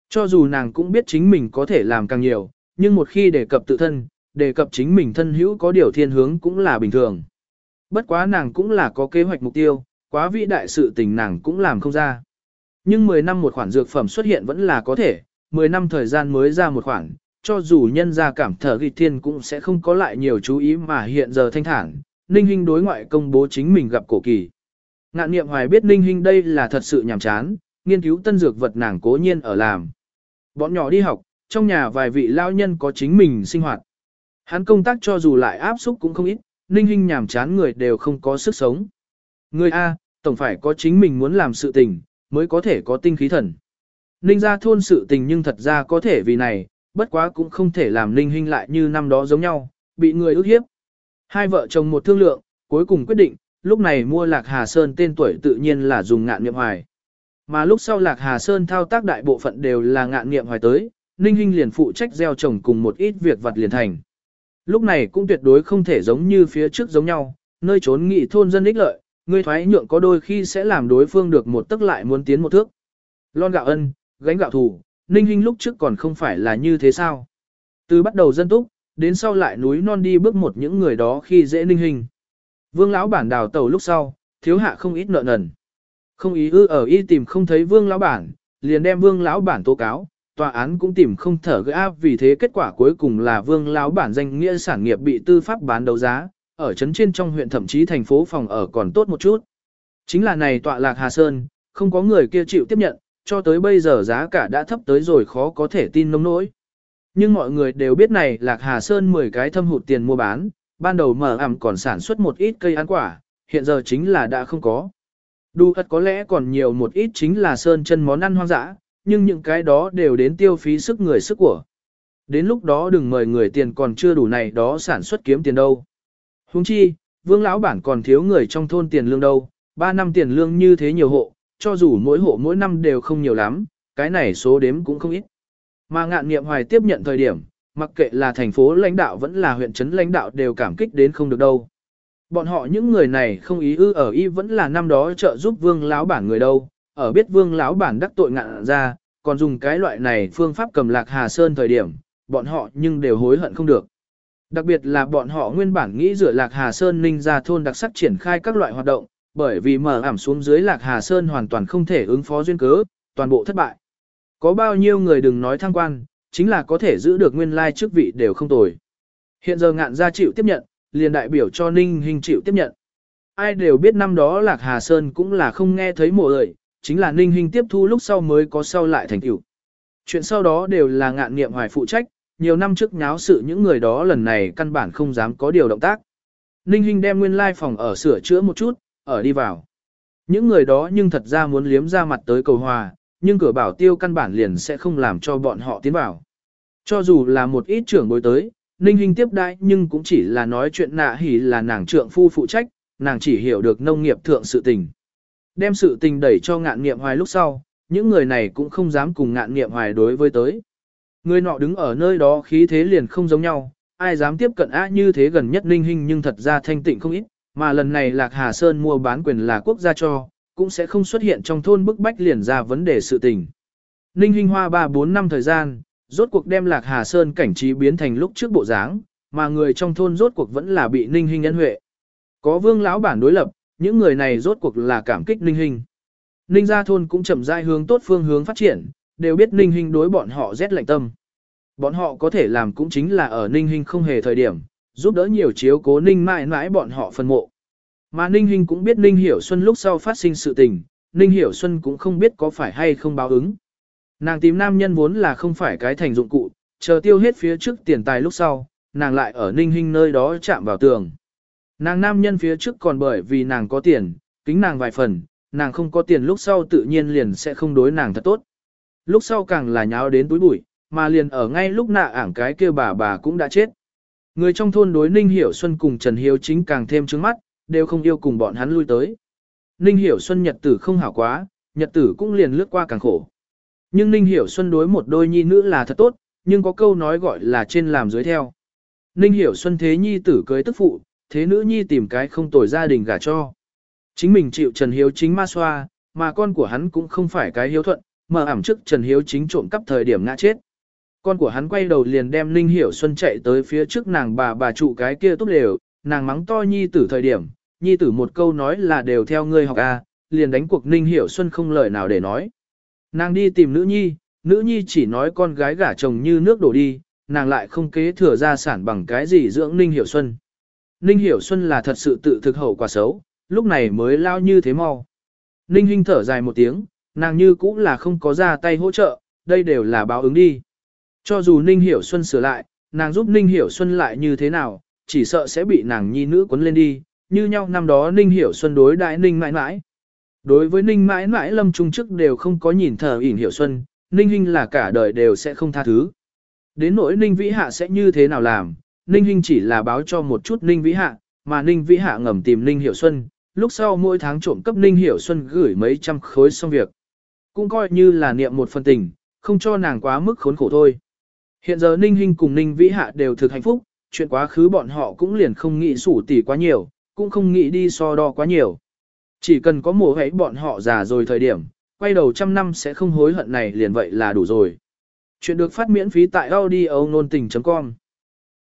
[SPEAKER 1] Cho dù nàng cũng biết chính mình có thể làm càng nhiều, nhưng một khi đề cập tự thân, đề cập chính mình thân hữu có điều thiên hướng cũng là bình thường. Bất quá nàng cũng là có kế hoạch mục tiêu, quá vĩ đại sự tình nàng cũng làm không ra. Nhưng 10 năm một khoản dược phẩm xuất hiện vẫn là có thể, 10 năm thời gian mới ra một khoản, cho dù nhân gia cảm thở ghi thiên cũng sẽ không có lại nhiều chú ý mà hiện giờ thanh thản, Ninh Hinh đối ngoại công bố chính mình gặp cổ kỳ. Ngạn niệm hoài biết Ninh Hinh đây là thật sự nhàm chán, nghiên cứu tân dược vật nàng cố nhiên ở làm. Bọn nhỏ đi học, trong nhà vài vị lao nhân có chính mình sinh hoạt. Hắn công tác cho dù lại áp xúc cũng không ít, Ninh Hinh nhàm chán người đều không có sức sống. Người A, tổng phải có chính mình muốn làm sự tình, mới có thể có tinh khí thần. Ninh ra thôn sự tình nhưng thật ra có thể vì này, bất quá cũng không thể làm Ninh Hinh lại như năm đó giống nhau, bị người ức hiếp. Hai vợ chồng một thương lượng, cuối cùng quyết định, lúc này mua Lạc Hà Sơn tên tuổi tự nhiên là dùng ngạn niệm hoài. Mà lúc sau Lạc Hà Sơn thao tác đại bộ phận đều là ngạn niệm hoài tới, Ninh Hinh liền phụ trách gieo trồng cùng một ít việc vặt liền thành. Lúc này cũng tuyệt đối không thể giống như phía trước giống nhau, nơi trốn nghị thôn dân ích lợi, Ngươi thoái nhượng có đôi khi sẽ làm đối phương được một tức lại muốn tiến một thước. Lon gạo ân, gánh gạo thù, Ninh Hinh lúc trước còn không phải là như thế sao. Từ bắt đầu dân túc, đến sau lại núi non đi bước một những người đó khi dễ Ninh Hinh. Vương lão bản đào tàu lúc sau, thiếu hạ không ít nợ nần. Không ý ư ở y tìm không thấy vương lão bản, liền đem vương lão bản tố cáo, tòa án cũng tìm không thở gỡ áp vì thế kết quả cuối cùng là vương lão bản danh nghĩa sản nghiệp bị tư pháp bán đấu giá, ở trấn trên trong huyện thậm chí thành phố phòng ở còn tốt một chút. Chính là này tọa lạc Hà Sơn, không có người kia chịu tiếp nhận, cho tới bây giờ giá cả đã thấp tới rồi khó có thể tin nông nỗi. Nhưng mọi người đều biết này lạc Hà Sơn 10 cái thâm hụt tiền mua bán, ban đầu mở ẩm còn sản xuất một ít cây ăn quả, hiện giờ chính là đã không có. Đu thật có lẽ còn nhiều một ít chính là sơn chân món ăn hoang dã, nhưng những cái đó đều đến tiêu phí sức người sức của. Đến lúc đó đừng mời người tiền còn chưa đủ này đó sản xuất kiếm tiền đâu. Huống chi, vương lão bản còn thiếu người trong thôn tiền lương đâu, 3 năm tiền lương như thế nhiều hộ, cho dù mỗi hộ mỗi năm đều không nhiều lắm, cái này số đếm cũng không ít. Mà ngạn nghiệm hoài tiếp nhận thời điểm, mặc kệ là thành phố lãnh đạo vẫn là huyện trấn lãnh đạo đều cảm kích đến không được đâu. Bọn họ những người này không ý ư ở y vẫn là năm đó trợ giúp vương lão bản người đâu, ở biết vương lão bản đắc tội ngạn ra, còn dùng cái loại này phương pháp cầm lạc Hà Sơn thời điểm, bọn họ nhưng đều hối hận không được. Đặc biệt là bọn họ nguyên bản nghĩ rửa lạc Hà Sơn ninh ra thôn đặc sắc triển khai các loại hoạt động, bởi vì mở ảm xuống dưới lạc Hà Sơn hoàn toàn không thể ứng phó duyên cớ, toàn bộ thất bại. Có bao nhiêu người đừng nói thăng quan, chính là có thể giữ được nguyên lai chức vị đều không tồi. Hiện giờ ngạn gia chịu tiếp nhận, liền đại biểu cho Ninh Hinh chịu tiếp nhận. Ai đều biết năm đó Lạc Hà Sơn cũng là không nghe thấy mộ ơi, chính là Ninh Hinh tiếp thu lúc sau mới có sau lại thành tựu. Chuyện sau đó đều là ngạn niệm hoài phụ trách, nhiều năm trước nháo sự những người đó lần này căn bản không dám có điều động tác. Ninh Hinh đem nguyên lai phòng ở sửa chữa một chút, ở đi vào. Những người đó nhưng thật ra muốn liếm ra mặt tới cầu hòa, nhưng cửa bảo tiêu căn bản liền sẽ không làm cho bọn họ tiến vào. Cho dù là một ít trưởng bối tới, Ninh Hinh tiếp đãi nhưng cũng chỉ là nói chuyện nạ hỉ là nàng trượng phu phụ trách, nàng chỉ hiểu được nông nghiệp thượng sự tình. Đem sự tình đẩy cho ngạn nghiệm hoài lúc sau, những người này cũng không dám cùng ngạn nghiệm hoài đối với tới. Người nọ đứng ở nơi đó khí thế liền không giống nhau, ai dám tiếp cận á như thế gần nhất Ninh Hinh nhưng thật ra thanh tịnh không ít, mà lần này Lạc Hà Sơn mua bán quyền là quốc gia cho, cũng sẽ không xuất hiện trong thôn bức bách liền ra vấn đề sự tình. Ninh Hinh Hoa 3-4 năm thời gian, rốt cuộc đem Lạc Hà Sơn cảnh trí biến thành lúc trước bộ dáng, mà người trong thôn rốt cuộc vẫn là bị Ninh Hinh nhân huệ. Có vương lão bản đối lập, những người này rốt cuộc là cảm kích Ninh Hinh. Ninh gia thôn cũng chậm rãi hướng tốt phương hướng phát triển, đều biết Ninh Hinh đối bọn họ rét lạnh tâm. Bọn họ có thể làm cũng chính là ở Ninh Hinh không hề thời điểm, giúp đỡ nhiều chiếu cố Ninh mãi mãi bọn họ phân mộ. Mà Ninh Hinh cũng biết Ninh Hiểu Xuân lúc sau phát sinh sự tình, Ninh Hiểu Xuân cũng không biết có phải hay không báo ứng. Nàng tìm nam nhân vốn là không phải cái thành dụng cụ, chờ tiêu hết phía trước tiền tài lúc sau, nàng lại ở Ninh Hinh nơi đó chạm vào tường. Nàng nam nhân phía trước còn bởi vì nàng có tiền, kính nàng vài phần, nàng không có tiền lúc sau tự nhiên liền sẽ không đối nàng thật tốt. Lúc sau càng là nháo đến túi bụi, mà liền ở ngay lúc nạ ảng cái kia bà bà cũng đã chết. Người trong thôn đối Ninh Hiểu Xuân cùng Trần Hiếu chính càng thêm trứng mắt, đều không yêu cùng bọn hắn lui tới. Ninh Hiểu Xuân nhật tử không hảo quá, nhật tử cũng liền lướt qua càng khổ. Nhưng Ninh Hiểu Xuân đối một đôi nhi nữ là thật tốt, nhưng có câu nói gọi là trên làm dưới theo. Ninh Hiểu Xuân thế nhi tử cưới tức phụ, thế nữ nhi tìm cái không tồi gia đình gả cho. Chính mình chịu Trần Hiếu chính ma xoa, mà con của hắn cũng không phải cái hiếu thuận, mà ảm trước Trần Hiếu chính trộm cắp thời điểm ngã chết. Con của hắn quay đầu liền đem Ninh Hiểu Xuân chạy tới phía trước nàng bà bà trụ cái kia tốt đều, nàng mắng to nhi tử thời điểm, nhi tử một câu nói là đều theo ngươi học a, liền đánh cuộc Ninh Hiểu Xuân không lời nào để nói. Nàng đi tìm nữ nhi, nữ nhi chỉ nói con gái gả chồng như nước đổ đi, nàng lại không kế thừa gia sản bằng cái gì dưỡng Ninh Hiểu Xuân. Ninh Hiểu Xuân là thật sự tự thực hậu quả xấu, lúc này mới lao như thế mau. Ninh Hinh thở dài một tiếng, nàng như cũng là không có ra tay hỗ trợ, đây đều là báo ứng đi. Cho dù Ninh Hiểu Xuân sửa lại, nàng giúp Ninh Hiểu Xuân lại như thế nào, chỉ sợ sẽ bị nàng nhi nữ cuốn lên đi, như nhau năm đó Ninh Hiểu Xuân đối đại Ninh mãi mãi. Đối với Ninh mãi mãi lâm trung chức đều không có nhìn thờ ỉn Hiểu Xuân, Ninh Hinh là cả đời đều sẽ không tha thứ. Đến nỗi Ninh Vĩ Hạ sẽ như thế nào làm, Ninh Hinh chỉ là báo cho một chút Ninh Vĩ Hạ, mà Ninh Vĩ Hạ ngầm tìm Ninh Hiểu Xuân, lúc sau mỗi tháng trộm cấp Ninh Hiểu Xuân gửi mấy trăm khối xong việc. Cũng coi như là niệm một phần tình, không cho nàng quá mức khốn khổ thôi. Hiện giờ Ninh Hinh cùng Ninh Vĩ Hạ đều thực hạnh phúc, chuyện quá khứ bọn họ cũng liền không nghĩ sủ tỉ quá nhiều, cũng không nghĩ đi so đo quá nhiều. Chỉ cần có mùa hãy bọn họ già rồi thời điểm, quay đầu trăm năm sẽ không hối hận này liền vậy là đủ rồi. Chuyện được phát miễn phí tại audio nôn tình.com